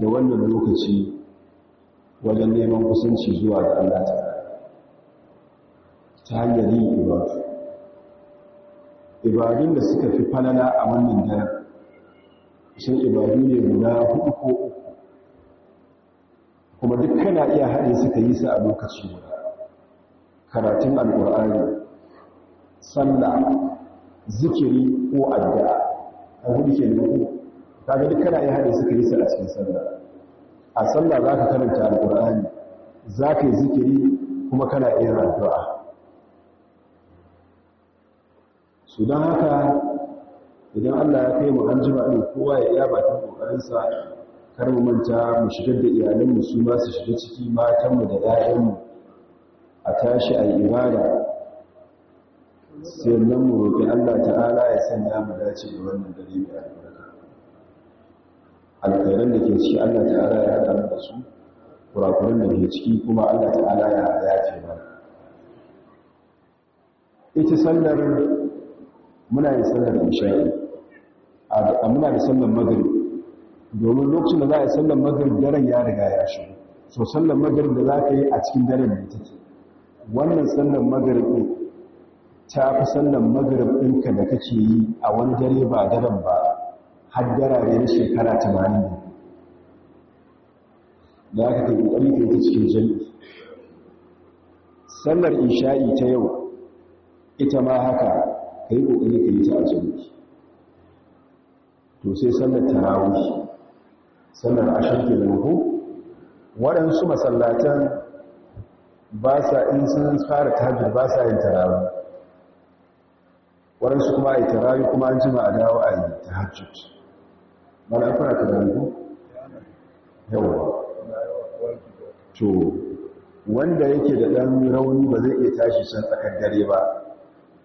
da wannan lokaci wajen neman kusanci zuwa ga Allah ta hanyar yin ibadu ibadun da suka fi falala a wannan daren. Sun ibadu ne guda huɗu ko uku. Kuma duk kana iya haɗe suka yi su a lokaci guda. Karatun alƙur'ani sallah zikiri ko addu'a. A huɗu ke huɗu kaga duk kana iya haɗe suka yi su a cikin sallah. A sallah za ka karanta alƙur'ani za ka yi zikiri kuma kana iya addu'a. Su don haka idan allah ya kai mu an jima ɗin kowa ya iya bakin ƙoƙarinsa kar mu manta mu shigar da iyalanmu su ma su shiga ciki matanmu da 'ya'yanmu a tashi a ibada. Sai nan mu roƙi allah ta'ala ya sanya mu dace da wannan dare mai albarka. Alkhairan da ke ciki allah ta'ala ya haɗa da su kurakuran da ke ciki kuma allah ta'ala ya ya ce ba ita sallar muna yin sallar isha'i. A muna da sallar magrib domin lokacin da za a yi sallar magrib daren ya riga ya shigo. So sallar magrib da za ka yi a cikin daren ne take. Wannan sallar magrib ɗin ta fi sallar magrib ɗinka da kake yi a wani dare ba daren ba har darare na shekara 80 ne da aka kai ƙoƙari ka yi ta cikin jami'i. Sallar isha'i ta yau ita ma haka. Ka yi ƙoƙari ka yi ta a jami'i to sai sallar tarawih sallar ashir ke ko? Waɗansu masallatan ba sa in sun fara tahajjud ba sa yin tarawih. Waɗansu kuma a yi tarawih kuma an jima a dawo a yi tahajjud. Mana fara tarawih ko? Yawa to wanda yake da ɗan rauni ba zai iya tashi can tsakar dare ba.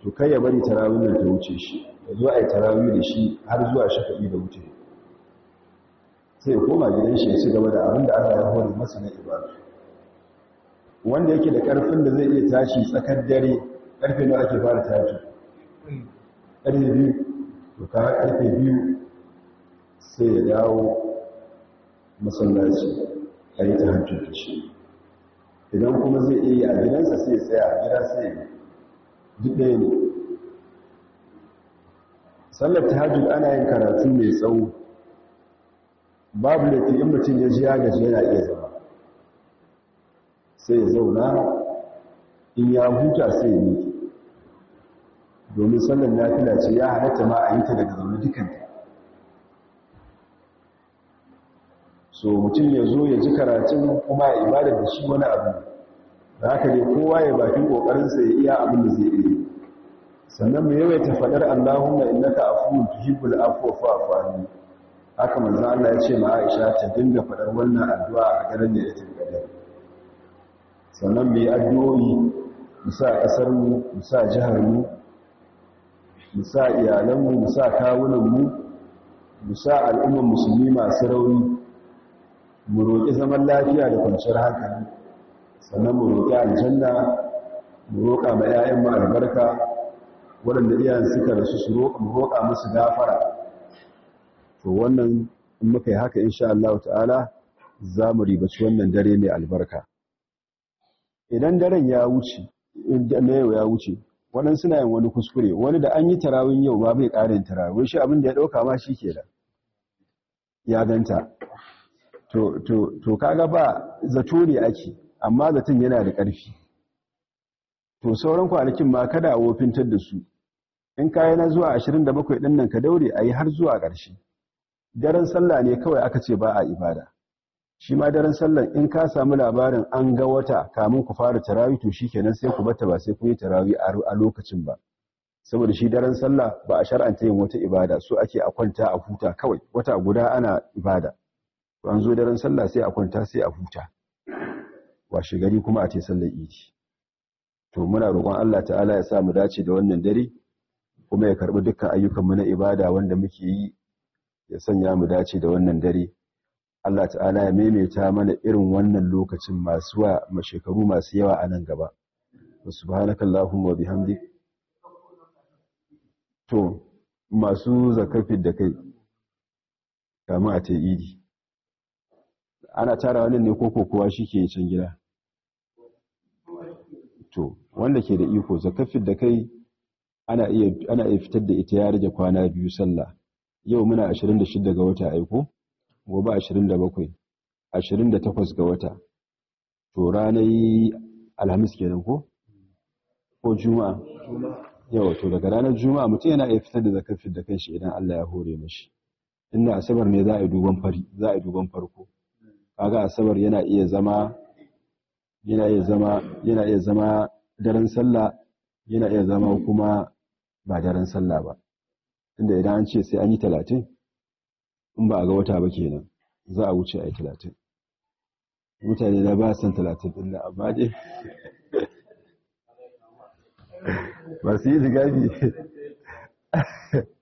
To kai ya bari tarawih ta wuce shi ya zo a tarawih da shi har zuwa shafa'i da wuce. Sai ya koma gidan shi ya ci gaba da abin da Allah ya hori masa na ibadu. Wanda yake da ƙarfin da zai iya tashi tsakar dare ƙarfe ne ake fara tashi? Ƙarfe biyu. To ka ƙarfe biyu sai ya dawo masallaci a yi ta hajji shi. Idan kuma zai iya a gidansa sai tsaya a gida sai ɗaya ne. Sallar tahajjud ana yin karatu mai tsawo. Babu laifi in mutum ya ji ya gaji yana iya zama. Sai ya zauna in ya huta sai ya miƙe. Domin sallar nafila ce ya halatta ma a yi ta daga zaune dukanta. So mutum ya zo ya ji karatun kuma ya ibada da shi wani abu. Da haka ne kowa ya bakin ƙoƙarinsa ya iya abin da zai iya. Sannan mu yawaita faɗar Allahumma innaka afuwun tuhibbul afwa fa'fu anni. Haka manzo Allah ya ce ma Aisha ta dinga faɗar wannan addu'a a daren da yake gaba. Sannan mu addu'o'i mu sa ƙasar mu mu sa jihar mu mu sa iyalan mu mu sa kawunan mu mu sa al'umman musulmi masu rauni mu roƙi zaman lafiya da kwanciyar hankali. Sannan mu roƙi aljanna mu roƙa ma 'ya'yan mu albarka waɗanda iyayen suka rasu su roƙa musu gafara. To wannan in muka yi haka insha Allah ta'ala za mu ribaci wannan dare mai albarka. Idan daren ya wuce na yau ya wuce wannan suna yin wani kuskure wani da an yi tarawin yau ba bai ƙarin tarawin shi abin da ya ɗauka ma shi ke da ya ganta. To kaga ba zato ne ake. Amma zaton yana da ƙarfi. To sauran kwanakin ma kada a wofintar da su. In kayi na zuwa 27 ɗin nan ka daure a yi har zuwa ƙarshe. Daren sallah ne kawai aka ce ba a ibada. Shi ma daren sallah in ka samu labarin an ga wata kamun ku fara tarawi to shi kenan sai ku bata ba sai ku yi tarawi a lokacin ba. Saboda shi daren sallah ba a shar'anta yin wata ibada so ake a kwanta a huta kawai. Wata guda ana ibada. An zo daren sallah sai a kwanta sai a huta. Washe gari kuma a ce sallar idi. To muna roƙon Allah ta'ala ya sa mu dace da wannan dare kuma ya karɓi dukkan ayyukanmu na ibada wanda muke yi ya sanya mu dace da wannan dare. Allah ta'ala ya maimaita mana irin wannan lokacin masu wa mashekaru masu yawa a nan gaba. Subhanakallahumma wa bihamdik. To masu zakafin da kai kama a ta idi. Ana tara wannan ne koko kowa shi ke can gida? To wanda ke da iko zakafin da kai ana iya ana iya fitar da ita ya rage kwana biyu sallah. Yau muna 26 ga wata aiko gobe 27 28 ga wata. To ranar alhamis kenan ko? Ko juma'a? Yau to daga ranar juma'a mutum yana iya fitar da zakafin da kanshi idan Allah ya hore mashi. Inda asabar ne za a yi duban fari za a yi duban farko. Kaga asabar yana iya zama yana iya zama yana iya zama daren sallah yana iya zama kuma ba daren sallah ba. Inda idan an ce sai an yi talatin in ba a ga wata ba kenan za a wuce a yi talatin. Mutane na ba san talatin ɗin da amma dai ba su yi zigabi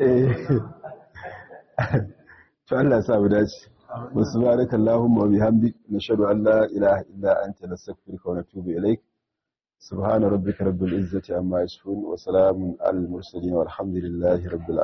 to Allah sa mu dace. Wasu baraka Allahumma wa bihamdik nashhadu an la ilaha illa anta nastaghfiruka wa natubu ilaik subhana rabbika rabbil izzati amma yasifun wa salamun al mursalin walhamdulillahi rabbil